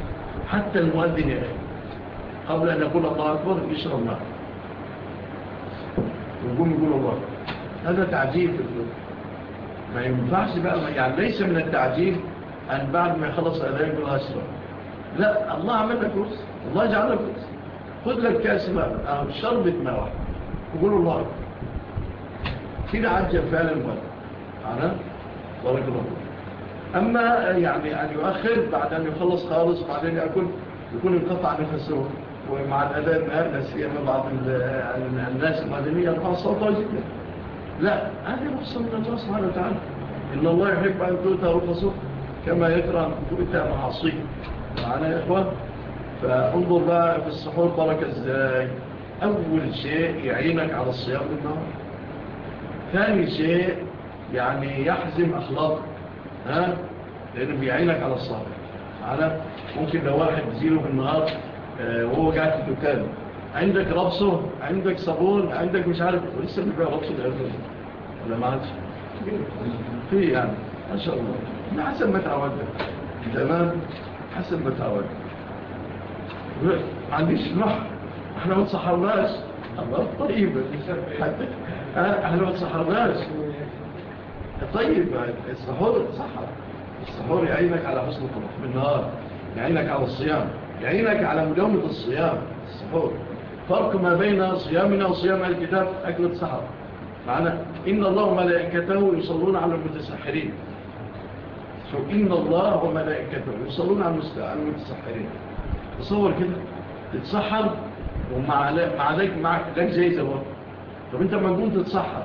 حتى المؤذن يا أخي قبل أن يقول الله أكبر يشرب ماء. ويقوم يقول الله. هذا تعجيل في الفطر ما ينفعش بقى يعني ليس من التعجيل أن بعد ما يخلص أذان يقول أشرب لا الله عمل لك كرسي الله جعل لك رس خذ لك كأس ماء أو شربت ماء واحد. وقول الله أكبر. فينا عجل فعلا معنى بارك الله أما يعني أن يؤخر بعد أن يخلص خالص بعدين يأكل يكون انقطع نفسه ومع الأداء النهار سيما بعض الناس المدنية يرفع صوتها طيب جدا. لا هذه رخصة من الله سبحانه وتعالى. إن الله يحب أن تؤتى رخصه كما يكره أن تؤتى معصيه معنا يا إخوان فانظر بقى في السحور بركة إزاي أول شيء يعينك على الصيام النهار ثاني شيء يعني يحزم أخلاقك ها؟ لأنه بيعينك على الصالح على ممكن لو واحد زيله في النهار آه، وهو قاعد في الدكان. عندك ربصه؟ عندك صابون؟ عندك مش عارف ولسه بيبيع ربصه الأرض ولا ما عادش؟ في يعني ما شاء الله. حسب ما تعودك تمام؟ حسب ما تعودك ما عنديش نحر إحنا ما تصحرناش الله طيب. إحنا ما ناس طيب السحور صحر السحور يعينك على حسن طموح النهار يعينك على الصيام يعينك على مداومة الصيام السحور. فرق ما بين صيامنا وصيام الكتاب أكل الصحر معنى إن الله وملائكته يصلون على المتسحرين. إن الله وملائكته يصلون على المتسحرين. تصور كده. تتسحر ومع ذلك معك ذلك جايزة برضه طب انت مجنون تتسحر.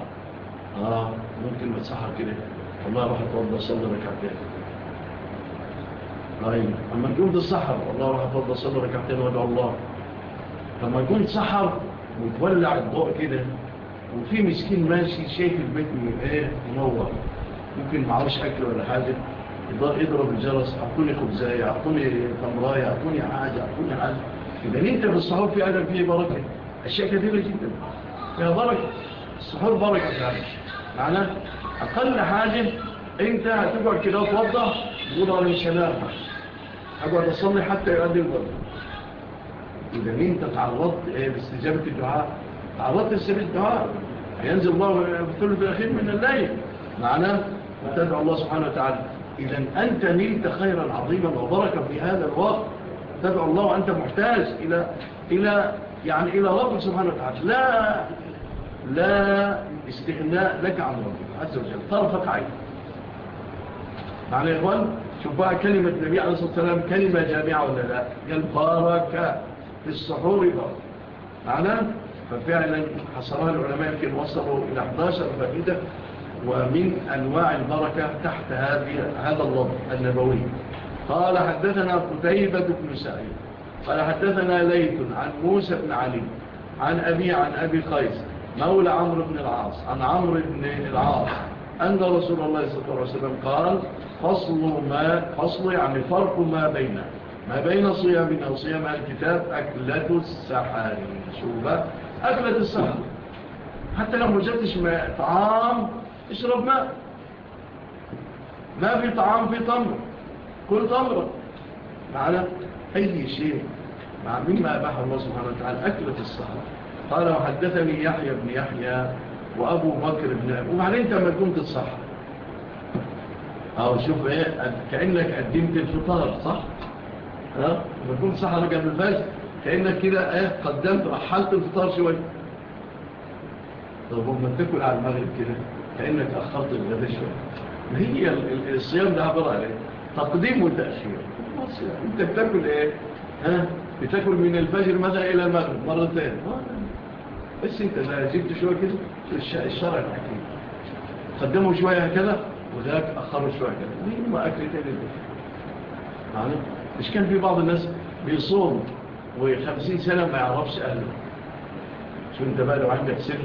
آه ممكن متسحر كده. والله راح اتوضى صلى ركعتين. طيب أما تقوم تتسحر والله راح اتوضى صلى ركعتين وادعو الله. لما كنت سحر وتولع الضوء كده. وفي مسكين ماشي شايف البيت من إيه منور. ممكن معهوش أكل ولا حاجة. يضرب الجرس أعطوني خبزاية أعطوني تمراية أعطوني حاجة أعطوني حاجة. اذا أنت في السحور في أدب فيه بركة. أشياء كثيرة جدا. يا بركة السحور بركة يعني معناه أقل حاجة أنت هتقعد كده وتوضع تقول على الشباب أقعد أصلي حتى يؤدي الوضع إذا مين تتعرض باستجابة الدعاء تعرضت استجابة الدعاء ينزل الله في الثلث الأخير من الليل معناه وتدعو الله سبحانه وتعالى إذا أنت نلت خيرا عظيما وبركة في هذا الوقت تدعو الله وأنت محتاج إلى, إلى يعني إلى ربك سبحانه وتعالى لا لا استغناء لك عن ربك عز وجل طرفة عين. معنى يا إخوان شوف بقى كلمة النبي عليه الصلاة والسلام كلمة جامعة ولا لا؟ قال بارك في الصحور بارك. معنى؟ ففعلا حصرها العلماء يمكن وصلوا إلى 11 فائدة ومن أنواع البركة تحت هذا اللفظ النبوي. قال حدثنا قتيبة بن سعيد. قال حدثنا ليت عن موسى بن علي عن أبي عن أبي قيس مولى عمرو بن العاص عن عمرو بن العاص أن رسول الله صلى الله عليه وسلم قال فصل ما فصل يعني فرق ما بين ما بين صيامنا وصيام الكتاب أكلة السحر شوفة أكلة السحر حتى لو مجدش ماء طعام اشرب ماء ما في طعام في طمر كل طمر معنا أي شيء. مما أباح الله سبحانه وتعالى؟ أكلة الصحراء. قال وحدثني يحيى بن يحيى وأبو بكر بن أبو ومعنى أنت ما كنت الصحراء. أو شوف إيه كأنك قدمت الفطار صح؟ ها؟ ما كنت صحراء قبل الفجر كأنك كده إيه قدمت رحلت الفطار شوية. طب ما تكل على المغرب كده كأنك أخرت الغداء شوية. هي الصيام ده عبارة عليه تقديم وتأخير. أنت بتاكل إيه؟ ها؟ بتاكل من الفجر مدى إلى المغرب؟ مرة ثانية. بس أنت ما جبت شوية كده الشرع الحكيم. قدمه شوية هكذا وذاك أخره شوية كده ليه ما أكل تاني. يعني مش كان في بعض الناس بيصوم وخمسين سنة ما يعرفش أهله. شو أنت بقى لو عندك سر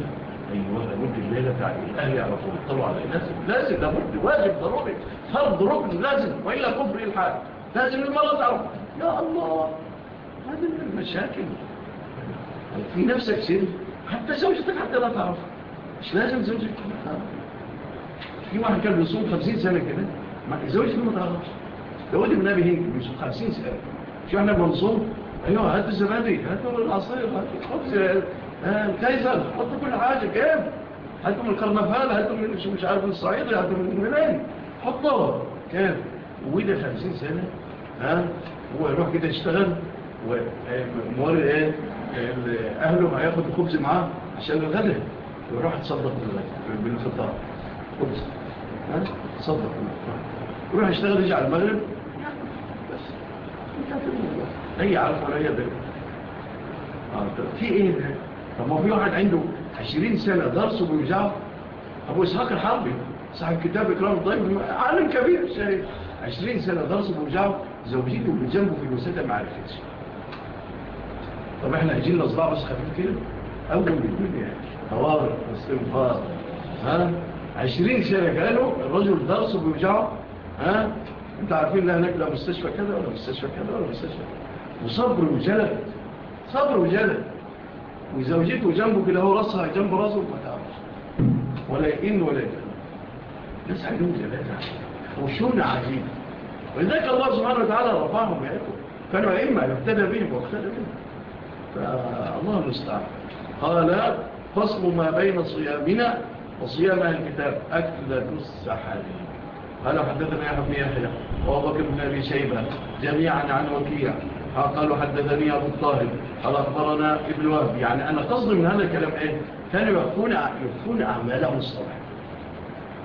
أيوة لابد الليلة بتاع الأهل يعرفوه. اطلوا على الناس. لازم لابد واجب ضروري. فرض ركن لازم وإلا كفر الحال. لازم المرض تعرف يا الله! هذا من المشاكل. يعني في نفسك سر حتى زوجتك حتى لا تعرف. مش لازم زوجتك تعرف في واحد كان بيصوم 50 سنة كده ما زوجته ما تعرفش. ده ولد من هيك بيصوم 50 سنة. شو إحنا بنصوم؟ أيوه هات الزبادي هاتوا العصير هاتوا الخبز الكايزر حطوا كل حاجة. كيف؟ هاتوا من الكرنفال هاتوا من مش عارف من الصعيد هاتوا من الميلان. حطوا كيف؟ وده 50 سنة ها؟ هو يروح كده يشتغل. وموارد إيه؟ اهله هياخد الخبز معاه عشان الغدا يروح يتصدق بالفطار. خبز. تصدق وراح يشتغل يجي على المغرب. بس. اي عارف ولا اي بلد آه، في إيه طب ما في واحد عنده 20 سنة درسه بمجاعة أبو إسحاق الحربي صاحب كتاب إكرام الضيف عالم كبير عشرين 20 سنة درسه بيوجعه زوجته بجنبه في الوساده ما عرفتش طب إحنا هجينا صداع بس خفيف كده. أول بيقول يعني طوارئ واستنفار ها؟ 20 سنة قالوا الرجل درسه بيوجعه ها؟ انت عارفين لا هناك لا مستشفى كذا ولا مستشفى كذا ولا مستشفى وصبر وجلد صبر وجلد. وزوجته جنبه كده هو راسها جنب راسه ما تعرفش. ولا يئن ولا يئن ناس عندهم جلاد وشون عجيب. ولذلك الله سبحانه وتعالى رفعهم يا إخوة. كانوا أئمة يبتدى بهم واقتدى بهم. فالله المستعان. قال فصل ما بين صيامنا وصيام أهل الكتاب أكلة حالي قال حدثنا يا حبي يحيى وأبك بكر بن أبي شيبة جميعا عن وكيع. قالوا حدثني أبو الطاهب قال أخبرنا ابن وهب. يعني أنا قصد من هذا الكلام إيه؟ كانوا يكون يخفون أعمالهم الصلاح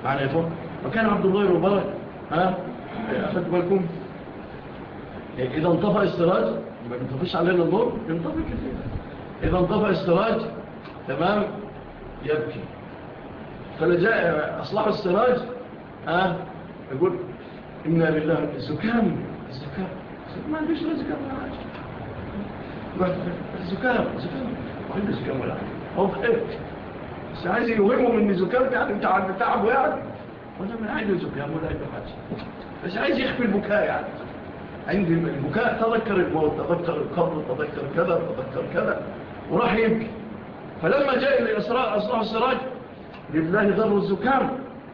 معنى إيه؟ يفهم وكان عبد الله المبارك ها؟ أخذت بالكم إيه، إذا انطفأ السراج. ما بينطفش علينا النور ينطفي كتير إذا انطفى السراج تمام يبكي فلجاء أصلاح السراج ها يقول إنا لله الزكام الزكام ما عنديش لا زكام ولا حاجة الزكام الزكام ما عنده زكام ولا حاجة هو خير بس عايز يوهمهم إن زكام يعني أنت عند تعبه يعني ولا ما عنده زكام ولا عنده حاجة بس عايز يخفي البكاء يعني عندي البكاء تذكر الموت تذكر القبر تذكر كذا تذكر كذا. وراح يبكي. فلما جاء إلى إسراء أصلاح السراج لله ذر الزكام.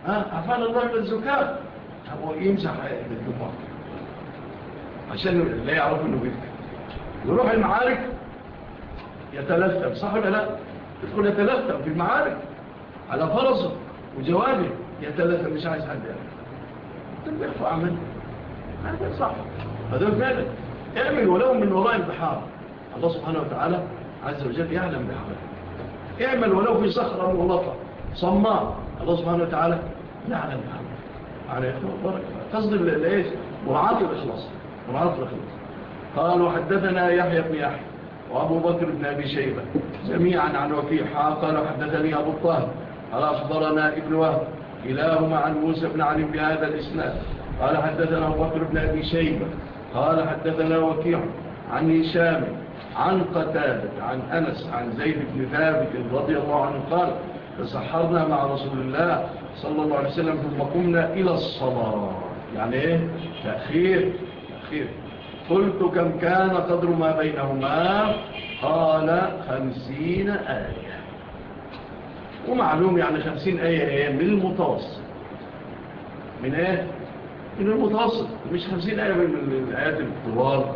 ها عفان الله من الزكام. هو يمسح بالدماغ عشان لا يعرفوا إنه بيبكي. يروح المعارك. يتلثم صح ولا لا؟ يدخل يتلثم في المعارك. على فرسه وجوابه يتلثم مش عايز حد يعرف. طب يخفى عمل هذا صح. هذول فعلا. اعمل ولو من وراء البحار. الله سبحانه وتعالى عز وجل يعلم بحرها اعمل ولو في صخرة مغلطة صماء. الله سبحانه وتعالى يعلم بحرها على يعني إخوة بركة قصد لإيش مراعاة الإخلاص. مرعاط الإخلاص. قال وحدثنا يحيى بن يحيى وأبو بكر بن أبي شيبة جميعا عن وفيحة قال حدثني أبو الطاهر. قال أخبرنا ابن وهب كلاهما عن موسى بن علي بهذا الإسناد. قال حدثنا أبو بكر بن أبي شيبة قال حدثنا وكيع عن هشام عن قتادة عن أنس عن زيد بن ثابت رضي الله عنه قال فسحرنا مع رسول الله صلى الله عليه وسلم ثم قمنا إلى الصلاة يعني إيه؟ تأخير تأخير قلت كم كان قدر ما بينهما قال خمسين آية ومعلوم يعني خمسين آية إيه؟ من المتوسط من إيه؟ من المتوسط مش خمسين آية من الآيات الكبار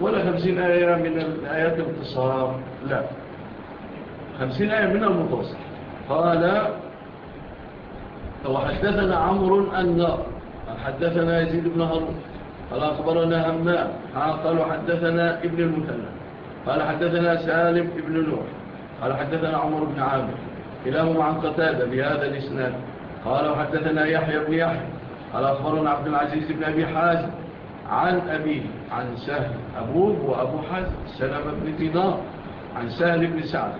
ولا خمسين آية من الآيات القصار لا. خمسين آية من المتوسط. قال وحدثنا عمر أن حدثنا يزيد بن هارون قال أخبرنا همام قال حدثنا ابن المثنى قال حدثنا سالم ابن نوح قال حدثنا عمر بن عامر كلاهما عن قتادة بهذا الإسناد قال حدثنا يحيى بن يحيى قال أخبرنا عبد العزيز بن أبي حازم عن أبيه عن سهل أبوه وأبو حازم سلام بن دينار عن سهل بن سعد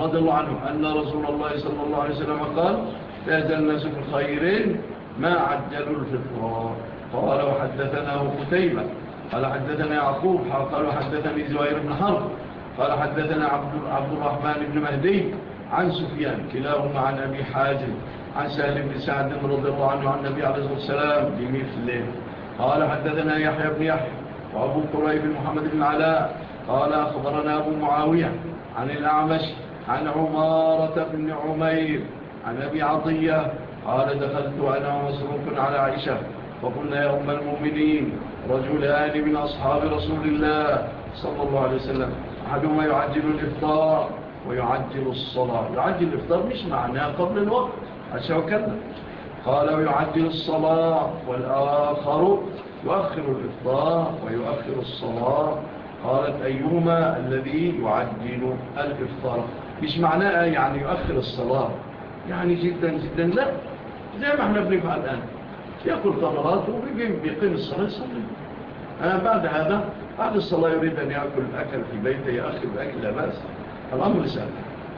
رضي الله عنه أن رسول الله صلى الله عليه وسلم قال تهدى الناس بالخيرين ما عجلوا الفطرة. قال وحدثنا قتيبة. قال حدثنا يعقوب. قال حدثني زوائر بن حرب. قال حدثنا عبد, عبد الرحمن بن مهدي عن سفيان كلاهما عن أبي حازم عن سهل بن سعد رضي الله عنه عن النبي عليه الصلاة والسلام. بمثله قال حدثنا يحيى بن يحيى وأبو قريب محمد بن علاء قال أخبرنا أبو معاوية عن الأعمش عن عمارة بن عمير عن أبي عطية. قال دخلت أنا ومسروق على عائشة. فقلنا يا أم المؤمنين رجلان من أصحاب رسول الله صلى الله عليه وسلم. أحدهما يعجل الإفطار ويعجل الصلاة. يعجل الإفطار مش معناه قبل الوقت. أشوكنا قال ويعدل الصلاة والآخر يؤخر الإفطار ويؤخر الصلاة. قالت أيهما الذي يعدل الإفطار؟ مش معناها يعني يؤخر الصلاة؟ يعني جدا جدا لا. زي ما إحنا بنفعل الآن. يأكل تمرات وبيقيم الصلاة يصلي. بعد هذا بعد الصلاة يريد أن يأكل الأكل في بيته يأخذ الأكل لا بأس. الأمر سهل.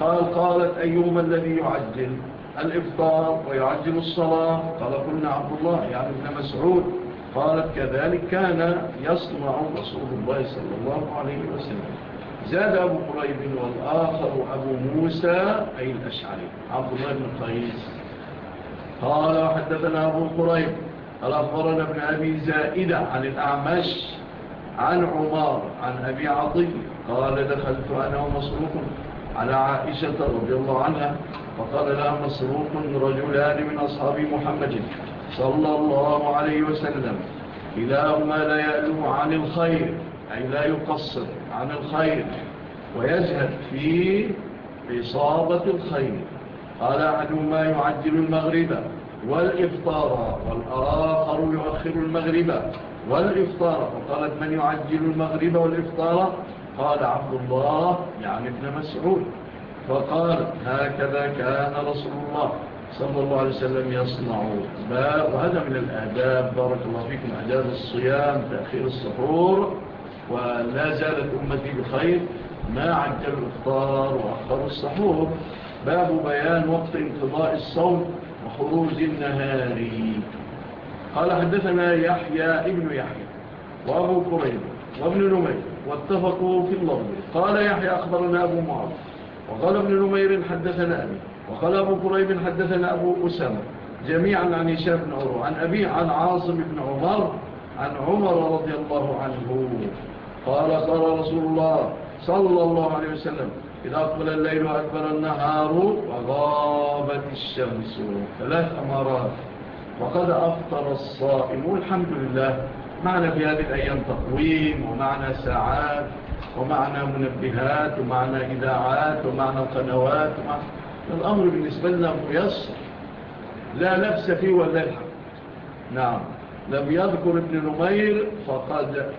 قال قالت أيهما الذي يعدل؟ الإفطار ويعجل الصلاة. قال قلنا عبد الله يعني ابن مسعود. قالت كذلك كان يصنع رسول الله صلى الله عليه وسلم. زاد أبو قريب والآخر أبو موسى أي الأشعري. عبد الله بن قيس. قال وحدثنا أبو قريب. قال أخبرنا ابن أبي زائدة عن الأعمش عن عمار عن أبي عطي قال دخلت أنا ومصروف على عائشة رضي الله عنها. وقال لها مسروق رجلان من أصحاب محمد صلى الله عليه وسلم. كلاهما لا يألم عن الخير أي لا يقصر عن الخير ويزهد في إصابة الخير. قال أحدهما يعجل المغرب والإفطار والآخر يؤخر المغرب والإفطار. فقالت من يعجل المغرب والإفطار؟ قال عبد الله يعني ابن مسعود. وقال هكذا كان رسول الله صلى الله عليه وسلم يصنع وهذا من الآداب بارك الله فيكم أداب الصيام تأخير السحور ولا زالت أمتي بخير ما عجل الإفطار وأخر السحور. باب بيان وقت انقضاء الصوم وخروج النهار. قال حدثنا يحيى ابن يحيى وأبو كريم وابن نمي واتفقوا في اللغة قال يحيى أخبرنا أبو معرف وقال ابن نمير حدثنا أبي وقال أبو قريب حدثنا أبو أسامة جميعا عن إشاء بن عروة عن أبي عن عاصم بن عمر عن عمر رضي الله عنه. قال قال رسول الله صلى الله عليه وسلم إذا أقبل الليل وأكبر النهار وغابت الشمس ثلاث أمارات وقد أفطر الصائم. والحمد لله معنى في هذه الأيام تقويم ومعنى ساعات. ومعنى منبهات ومعنى إذاعات ومعنى قنوات الأمر بالنسبة لنا ميسر. لا نفس فيه ولا لحق نعم. لم يذكر ابن نمير فقد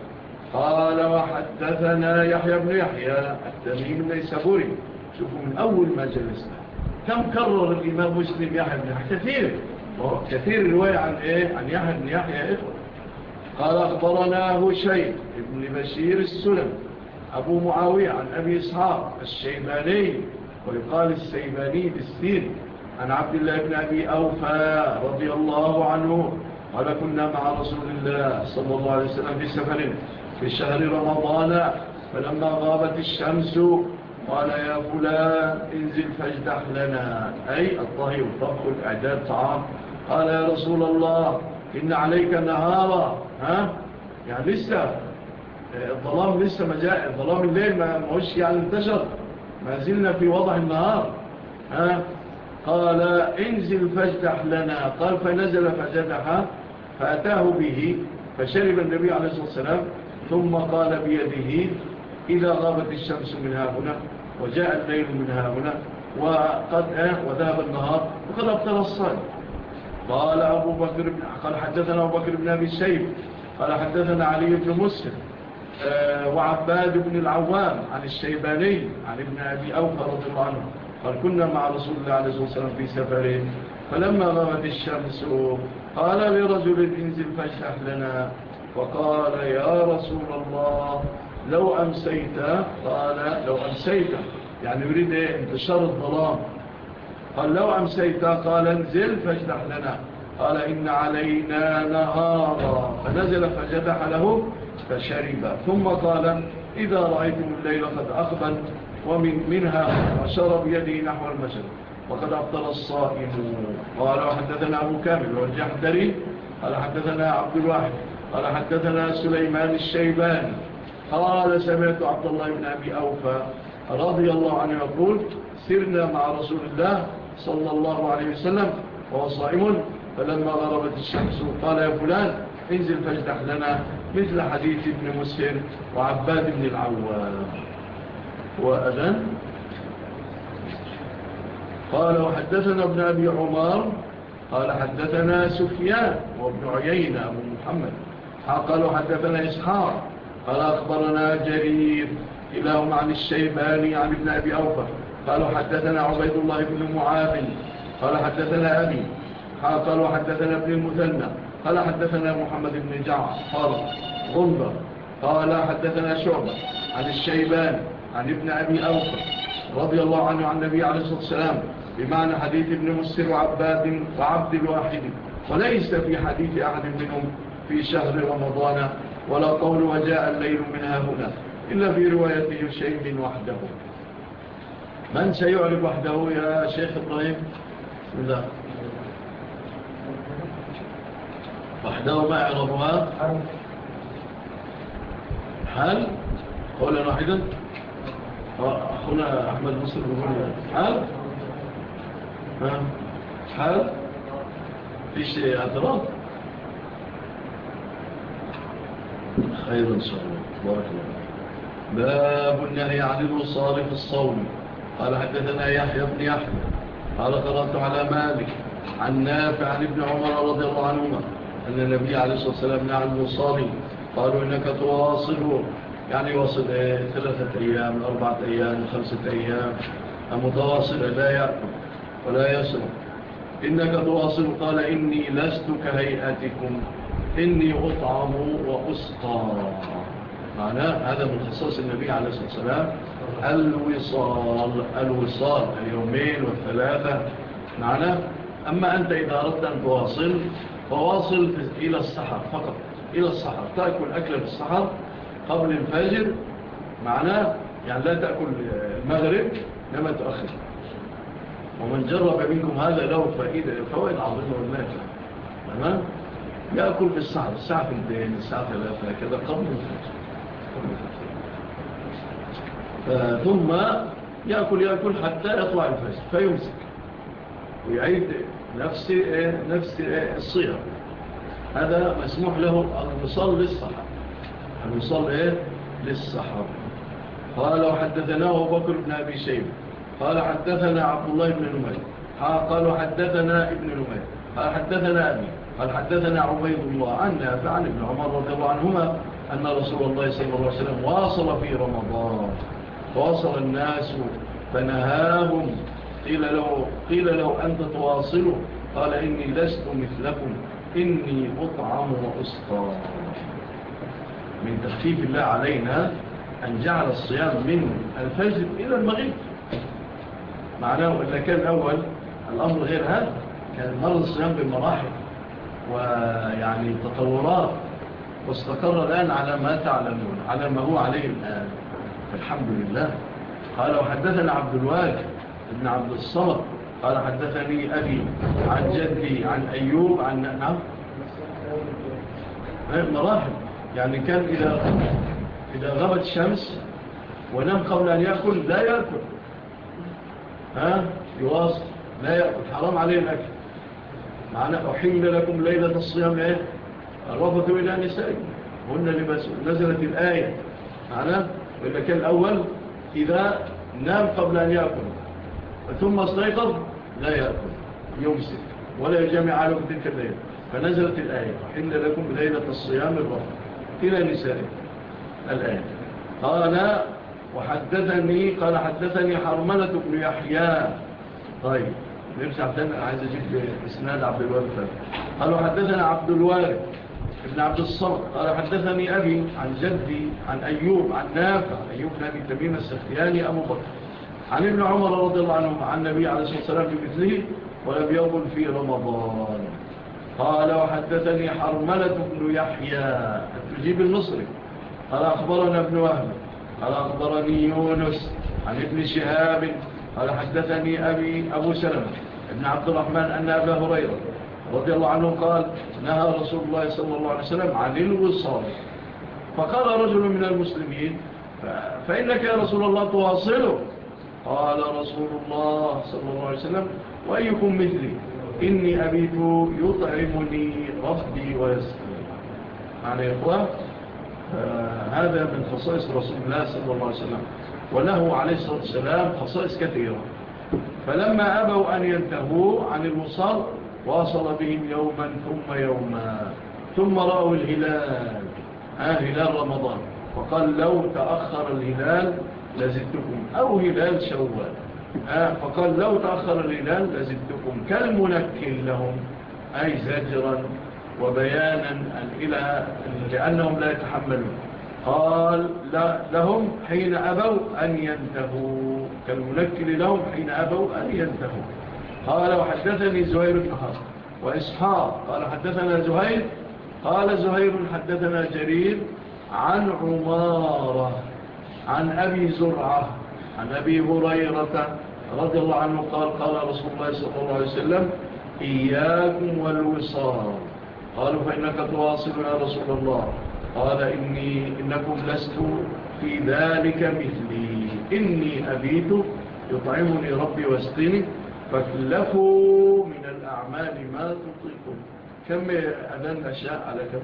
قال وحدثنا يحيى بن يحيى التميم ليس بري شوفوا من أول ما جلسنا. كم كرر الإمام مسلم يحيى بن يحيى؟ كثير. كثير رواية عن إيه؟ عن يحيى بن يحيى إخوة. قال أخبرناه شيء ابن بشير السلم أبو معاوية عن أبي إسحاق الشيباني ويقال الشيباني بالسين عن عبد الله بن أبي أوفى رضي الله عنه قال كنا مع رسول الله صلى الله عليه وسلم في سفر في شهر رمضان فلما غابت الشمس قال يا فلان انزل فاجدح لنا أي الطهي وطبق الأعداد طعام قال يا رسول الله إن عليك النهارة ها؟ يعني لسه الظلام لسه ما جاء الظلام الليل ما هوش يعني انتشر. ما زلنا في وضع النهار. ها؟ قال انزل فاجدح لنا. قال فنزل فجدح فأتاه به فشرب النبي عليه الصلاة والسلام ثم قال بيده إذا غابت الشمس من هنا وجاء الليل من هنا وقد وذهب النهار وقد أبطل الصلاة قال أبو بكر قال حدثنا أبو بكر بن أبي الشيب قال حدثنا علي بن مسلم آه، وعباد بن العوام عن الشيباني عن ابن أبي أوفى رضي الله عنه. قال كنا مع رسول الله عليه الصلاة والسلام في سفره فلما غمت الشمس قال لرجل انزل فاشرح لنا. فقال يا رسول الله لو أمسيت قال لو أمسيت يعني يريد انتشار الظلام. قال لو أمسيت قال انزل فاشرح لنا. قال إن علينا نهارا. فنزل فجدح له فشرب. ثم قال إذا رأيتم الليل قد أقبل ومن منها أشار بيده نحو المسجد. وقد أفضل الصائم. قال وحدثنا أبو كامل والجحدري. قال حدثنا عبد الواحد. قال حدثنا سليمان الشيبان قال سمعت عبد الله بن أبي أوفى رضي الله عنه يقول سرنا مع رسول الله صلى الله عليه وسلم وهو صائم فلما غربت الشمس قال يا فلان انزل فاجدح لنا مثل حديث ابن مسعر وعباد بن العوام. وأذن. قال وحدثنا ابن أبي عمار قال حدثنا سفيان وابن عيينة ابن محمد. قالوا حدثنا إسحار قال أخبرنا جرير إلهم عن الشيباني عن ابن أبي أوفر. قالوا حدثنا عبيد الله بن معاذ. قال حدثنا أبي. قالوا حدثنا ابن المثنى. قال حدثنا محمد بن جعفر غنبر قال حدثنا شعبة عن الشيبان عن ابن أبي أوفر رضي الله عنه عن النبي عليه الصلاة والسلام بمعنى حديث ابن مسر وعباد وعبد الواحد. وليس في حديث أحد منهم في شهر رمضان ولا قول وجاء الليل منها هنا إلا في روايته شيء وحده. من سيعرف وحده يا شيخ إبراهيم؟ فاحدهما يعرفها حال قولا واحدا؟ آه، أخونا أحمد مصر حال حال فيش اعتراض؟ خير إن شاء الله. بارك الله باب النهي عن المصارف الصوم. قال حدثنا يحيى بن يحيى قال قرأت على مالك عن نافع عن ابن عمر رضي الله عنهما أن النبي عليه الصلاة والسلام نعم يصاري قالوا إنك تواصله يعني يواصل آه، ثلاثة أيام أربعة أيام خمسة أيام. المتواصل لا يأكل ولا يصل. إنك تواصل. قال إني لست كهيئتكم. إني أطعم وأسقى. معناه هذا من خصاص النبي عليه الصلاة والسلام. الوصال. الوصال اليومين والثلاثة. معناه أما أنت إذا أردت أن تواصل فواصل إلى السحر فقط. إلى السحر. تأكل أكلة بالسحر قبل الفجر معناه يعني لا تأكل المغرب لما تؤخر. ومن جرب منكم هذا له فائدة فوائد عظيمة والله تمام؟ يأكل في الساعة الساعة في الدين الساعة ثلاثة كذا قبل الفجر. آه، ثم يأكل يأكل حتى يطلع الفجر فيمسك. ويعيد نفس نفس الصيغ هذا مسموح له الوصال للصحابة. يصلي إيه؟ للصحابة. قال وحدثناه بكر بن أبي شيب قال حدثنا عبد الله بن نمير. قال حدثنا ابن نمير. قال حدثنا أبي. قال حدثنا عبيد الله عن نافع عن ابن عمر رضي الله عنهما أن رسول الله صلى الله عليه وسلم واصل في رمضان. واصل الناس فنهاهم قيل له, قيل له أنت تواصله؟ قال إني لست مثلكم إني أطعم وأسطى من تخفيف الله علينا أن جعل الصيام من الفجر إلى المغيب معناه إلا كان أول الأمر غير هذا كان مرض الصيام بمراحل ويعني تطورات واستقر الآن على ما تعلمون على ما هو عليه الآن. الحمد لله. قال وحدثنا عبد الواجه ابن عبد الصمد. قال حدثني أبي عن جدي عن أيوب عن نعم. إيه، مراحل. يعني كان إذا إذا غابت الشمس ونام قبل أن يأكل لا يأكل. ها؟ يواصل. لا يأكل. حرام عليه الأكل. معنا أحيل لكم ليلة الصيام إيه؟ الرفض إلى النساء هن لما نزلت الآية. معنا وإذا كان الأول إذا نام قبل أن يأكل. ثم استيقظ لا يأكل يمسك ولا يجمع على تلك الليلة. فنزلت الآية إن لكم ليلة الصيام الرفع إلى نساء الآية. قال وحدثني قال حدثني حرملة بن يحيى. طيب نمسى عبدان عايز أجيب إسناد عبد الوارد قال وحدثنا عبد الوارد ابن عبد الصمد. قال حدثني أبي عن جدي عن أيوب عن نافع أيوب نبي تميم السخياني أبو بكر. عن ابن عمر رضي الله عنه عن النبي عليه الصلاة والسلام بمثله ولم يقل في رمضان. قال وحدثني حرملة بن يحيى. تجيب المصري قال أخبرنا ابن وهب. قال أخبرني يونس عن ابن شهاب. قال حدثني أبي أبو سلم ابن عبد الرحمن أن أبا هريرة رضي الله عنه قال نهى رسول الله صلى الله عليه وسلم عن الوصال. فقال رجل من المسلمين فإنك يا رسول الله تواصله. قال رسول الله صلى الله عليه وسلم وأيكم مثلي؟ إني أبيت يطعمني رفدي ويسقي يعني إخوة آه، هذا من خصائص رسول الله صلى الله عليه وسلم وله عليه الصلاة والسلام خصائص كثيرة. فلما أبوا أن ينتهوا عن الوصال واصل بهم يوما ثم يوما ثم رأوا الهلال ها هلال رمضان. فقال لو تأخر الهلال لزدتكم. أو هلال شوال آه، فقال لو تأخر الهلال لزدتكم. كالمنكل لهم أي زجرا وبيانا إلى لأنهم لا يتحملون. قال لا لهم حين أبوا أن ينتهوا. كالمنكل لهم حين أبوا أن ينتهوا. قال وحدثني زهير بن حصر وإسحاق قال حدثنا زهير. قال زهير حدثنا جرير عن عمارة. عن أبي زرعة عن أبي هريرة رضي الله عنه قال قال رسول الله صلى الله عليه وسلم إياكم والوصال قالوا فإنك تواصل يا رسول الله. قال إني إنكم لست في ذلك مثلي. إني أبيت يطعمني ربي واسقني فاكلفوا من الأعمال ما تطيقون. كم أذن أشياء على كم؟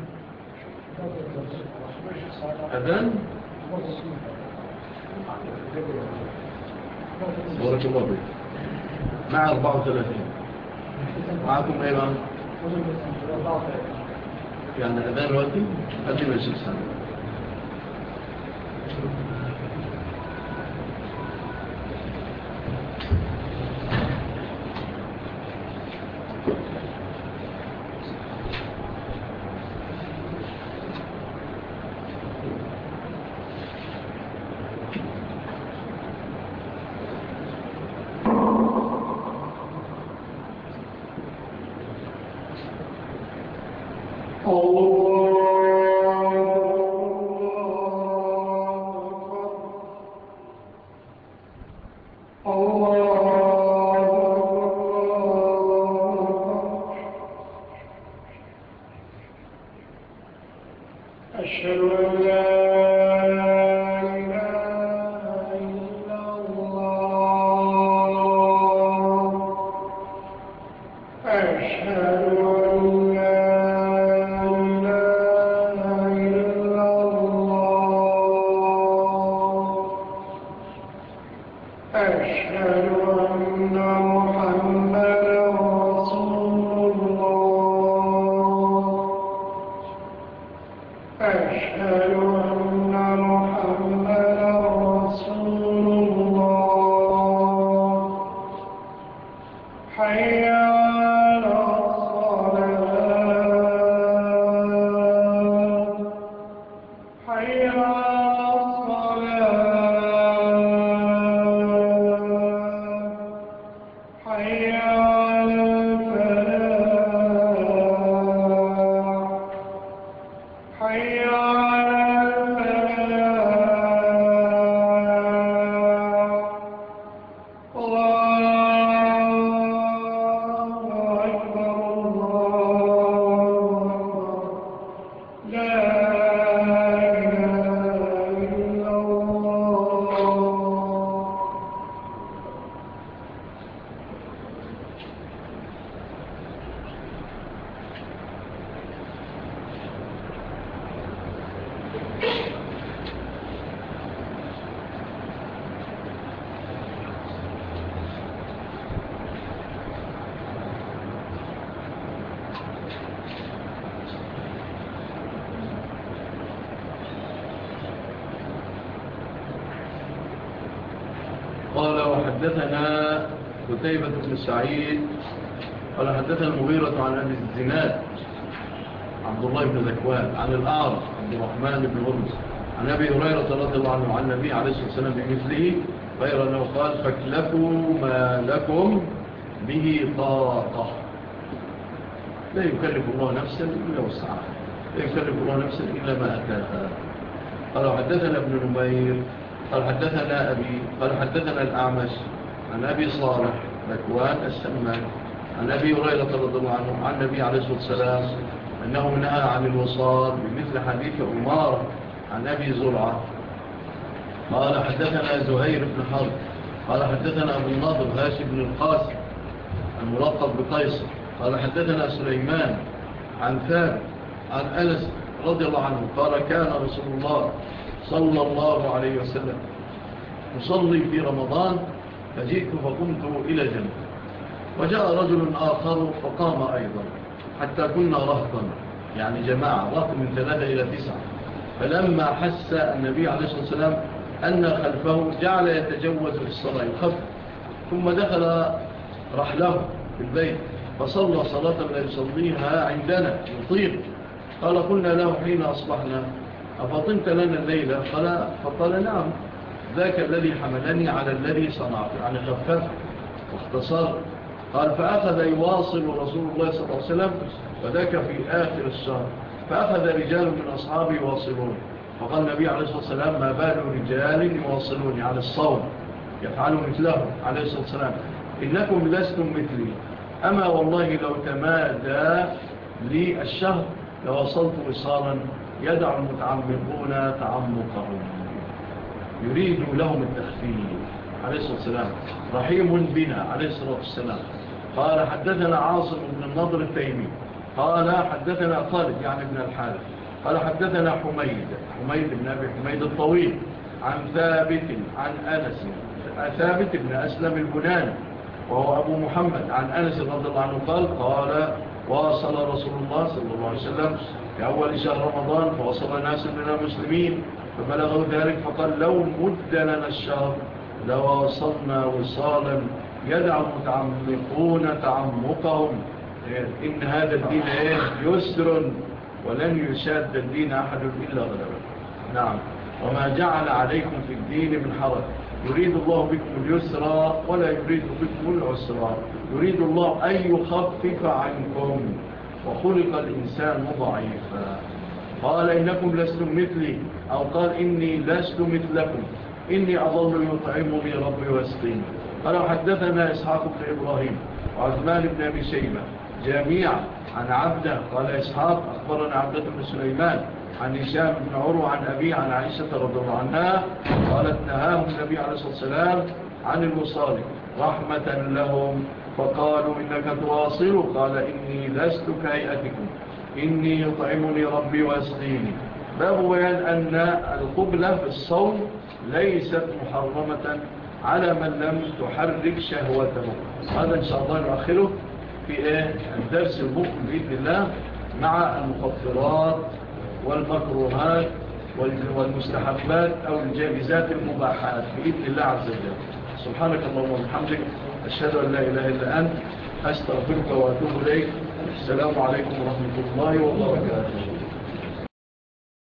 أذن؟ سورة الوضع مع 34 معكم أيضا بقى يعني الاذان الوقت قدم ما سنه على حدثنا كتيبة بن سعيد قال حدثنا المغيرة عن أبي الزناد عبد الله بن ذكوان عن الأعرض عبد الرحمن بن غرمس عن أبي هريرة رضي الله عنه عن النبي عليه الصلاة والسلام بمثله غير أنه قال فاكلفوا ما لكم به طاقة. لا يكلف الله نفسا إلا وسعها لا يكلف الله نفسا إلا ما أتاها. قال حدثنا ابن نمير قال حدثنا أبي قال حدثنا الأعمش عن أبي صالح مكوان السمان عن أبي هريرة رضي الله عنه عن النبي عليه الصلاة والسلام أنه نهى عن الوصال بمثل حديث عمار عن أبي زرعة. قال حدثنا زهير بن حرب. قال حدثنا أبو الناظر هاشم بن القاسم الملقب بقيصر قال حدثنا سليمان عن ثابت عن أنس رضي الله عنه قال كان رسول الله صلى الله عليه وسلم. أصلي في رمضان فجئت فقمت إلى جنب. وجاء رجل آخر فقام أيضا حتى كنا رهطا. يعني جماعة رهط من ثلاثة إلى تسعة. فلما حس النبي عليه الصلاة والسلام أن خلفه جعل يتجوز في الصلاة يخف. ثم دخل رحله في البيت فصلى صلاة لا يصليها عندنا يطير. قال قلنا له حين أصبحنا؟ أفطنت لنا الليلة قال فقال نعم. ذاك الذي حملني على الذي صنعت عن الغفاف واختصار. قال فأخذ يواصل رسول الله صلى الله عليه وسلم وذاك في آخر الشهر. فأخذ رجال من أصحابي يواصلون. فقال النبي عليه الصلاة والسلام ما بال رجال يواصلون على الصوم؟ يفعلوا مثلهم عليه الصلاة والسلام. إنكم لستم مثلي. أما والله لو تمادى لي الشهر تواصلت وصالا يدع المتعمقون تعمقهم. يريد لهم التخفيف. عليه الصلاة والسلام. رحيم بنا. عليه الصلاة والسلام. قال حدثنا عاصم بن النضر التيمي. قال حدثنا خالد يعني ابن الحارث. قال حدثنا حميد. حميد بن أبي حميد الطويل. عن ثابت عن أنس. ثابت بن أسلم البنان وهو أبو محمد. عن أنس رضي الله عنه قال قال واصل رسول الله صلى الله عليه وسلم في أول شهر رمضان فوصل ناس من المسلمين فبلغوا ذلك فقال لو مد لنا الشهر لواصلنا وصالا يدع متعمقون تعمقهم. إن هذا الدين إيه يسر ولن يشاد الدين أحد إلا غلبه. نعم. وما جعل عليكم في الدين من حرج. يريد الله بكم اليسرى ولا يريد بكم العسرى. يريد الله أن يخفف عنكم. وخلق الإنسان ضعيفا. قال إنكم لستم مثلي. أو قال إني لست مثلكم. إني أظل يطعمني ربي واسقين قال حدثنا إسحاق بن إبراهيم وعثمان بن أبي شيبة. جميعا عن عبده. قال إسحاق أخبرنا عبدة بن سليمان. عن هشام بن عروة عن أبي عن عائشة رضي الله عنها قالت نهاهم النبي عليه الصلاة والسلام عن الوصال رحمة لهم. فقالوا إنك تواصل. قال إني لست كهيئتكم. إني يطعمني ربي ويسقيني. باب بيان أن القبلة في الصوم ليست محرمة على من لم تحرك شهوته. هذا إن شاء الله نؤخره في إيه؟ الدرس المقبل بإذن الله مع المخفرات والمكروهات والمستحبات أو الجائزات المباحات بإذن الله عز وجل. سبحانك اللهم وبحمدك أشهد أن لا إله إلا أنت أستغفرك وأتوب إليك. السلام عليكم ورحمة الله وبركاته.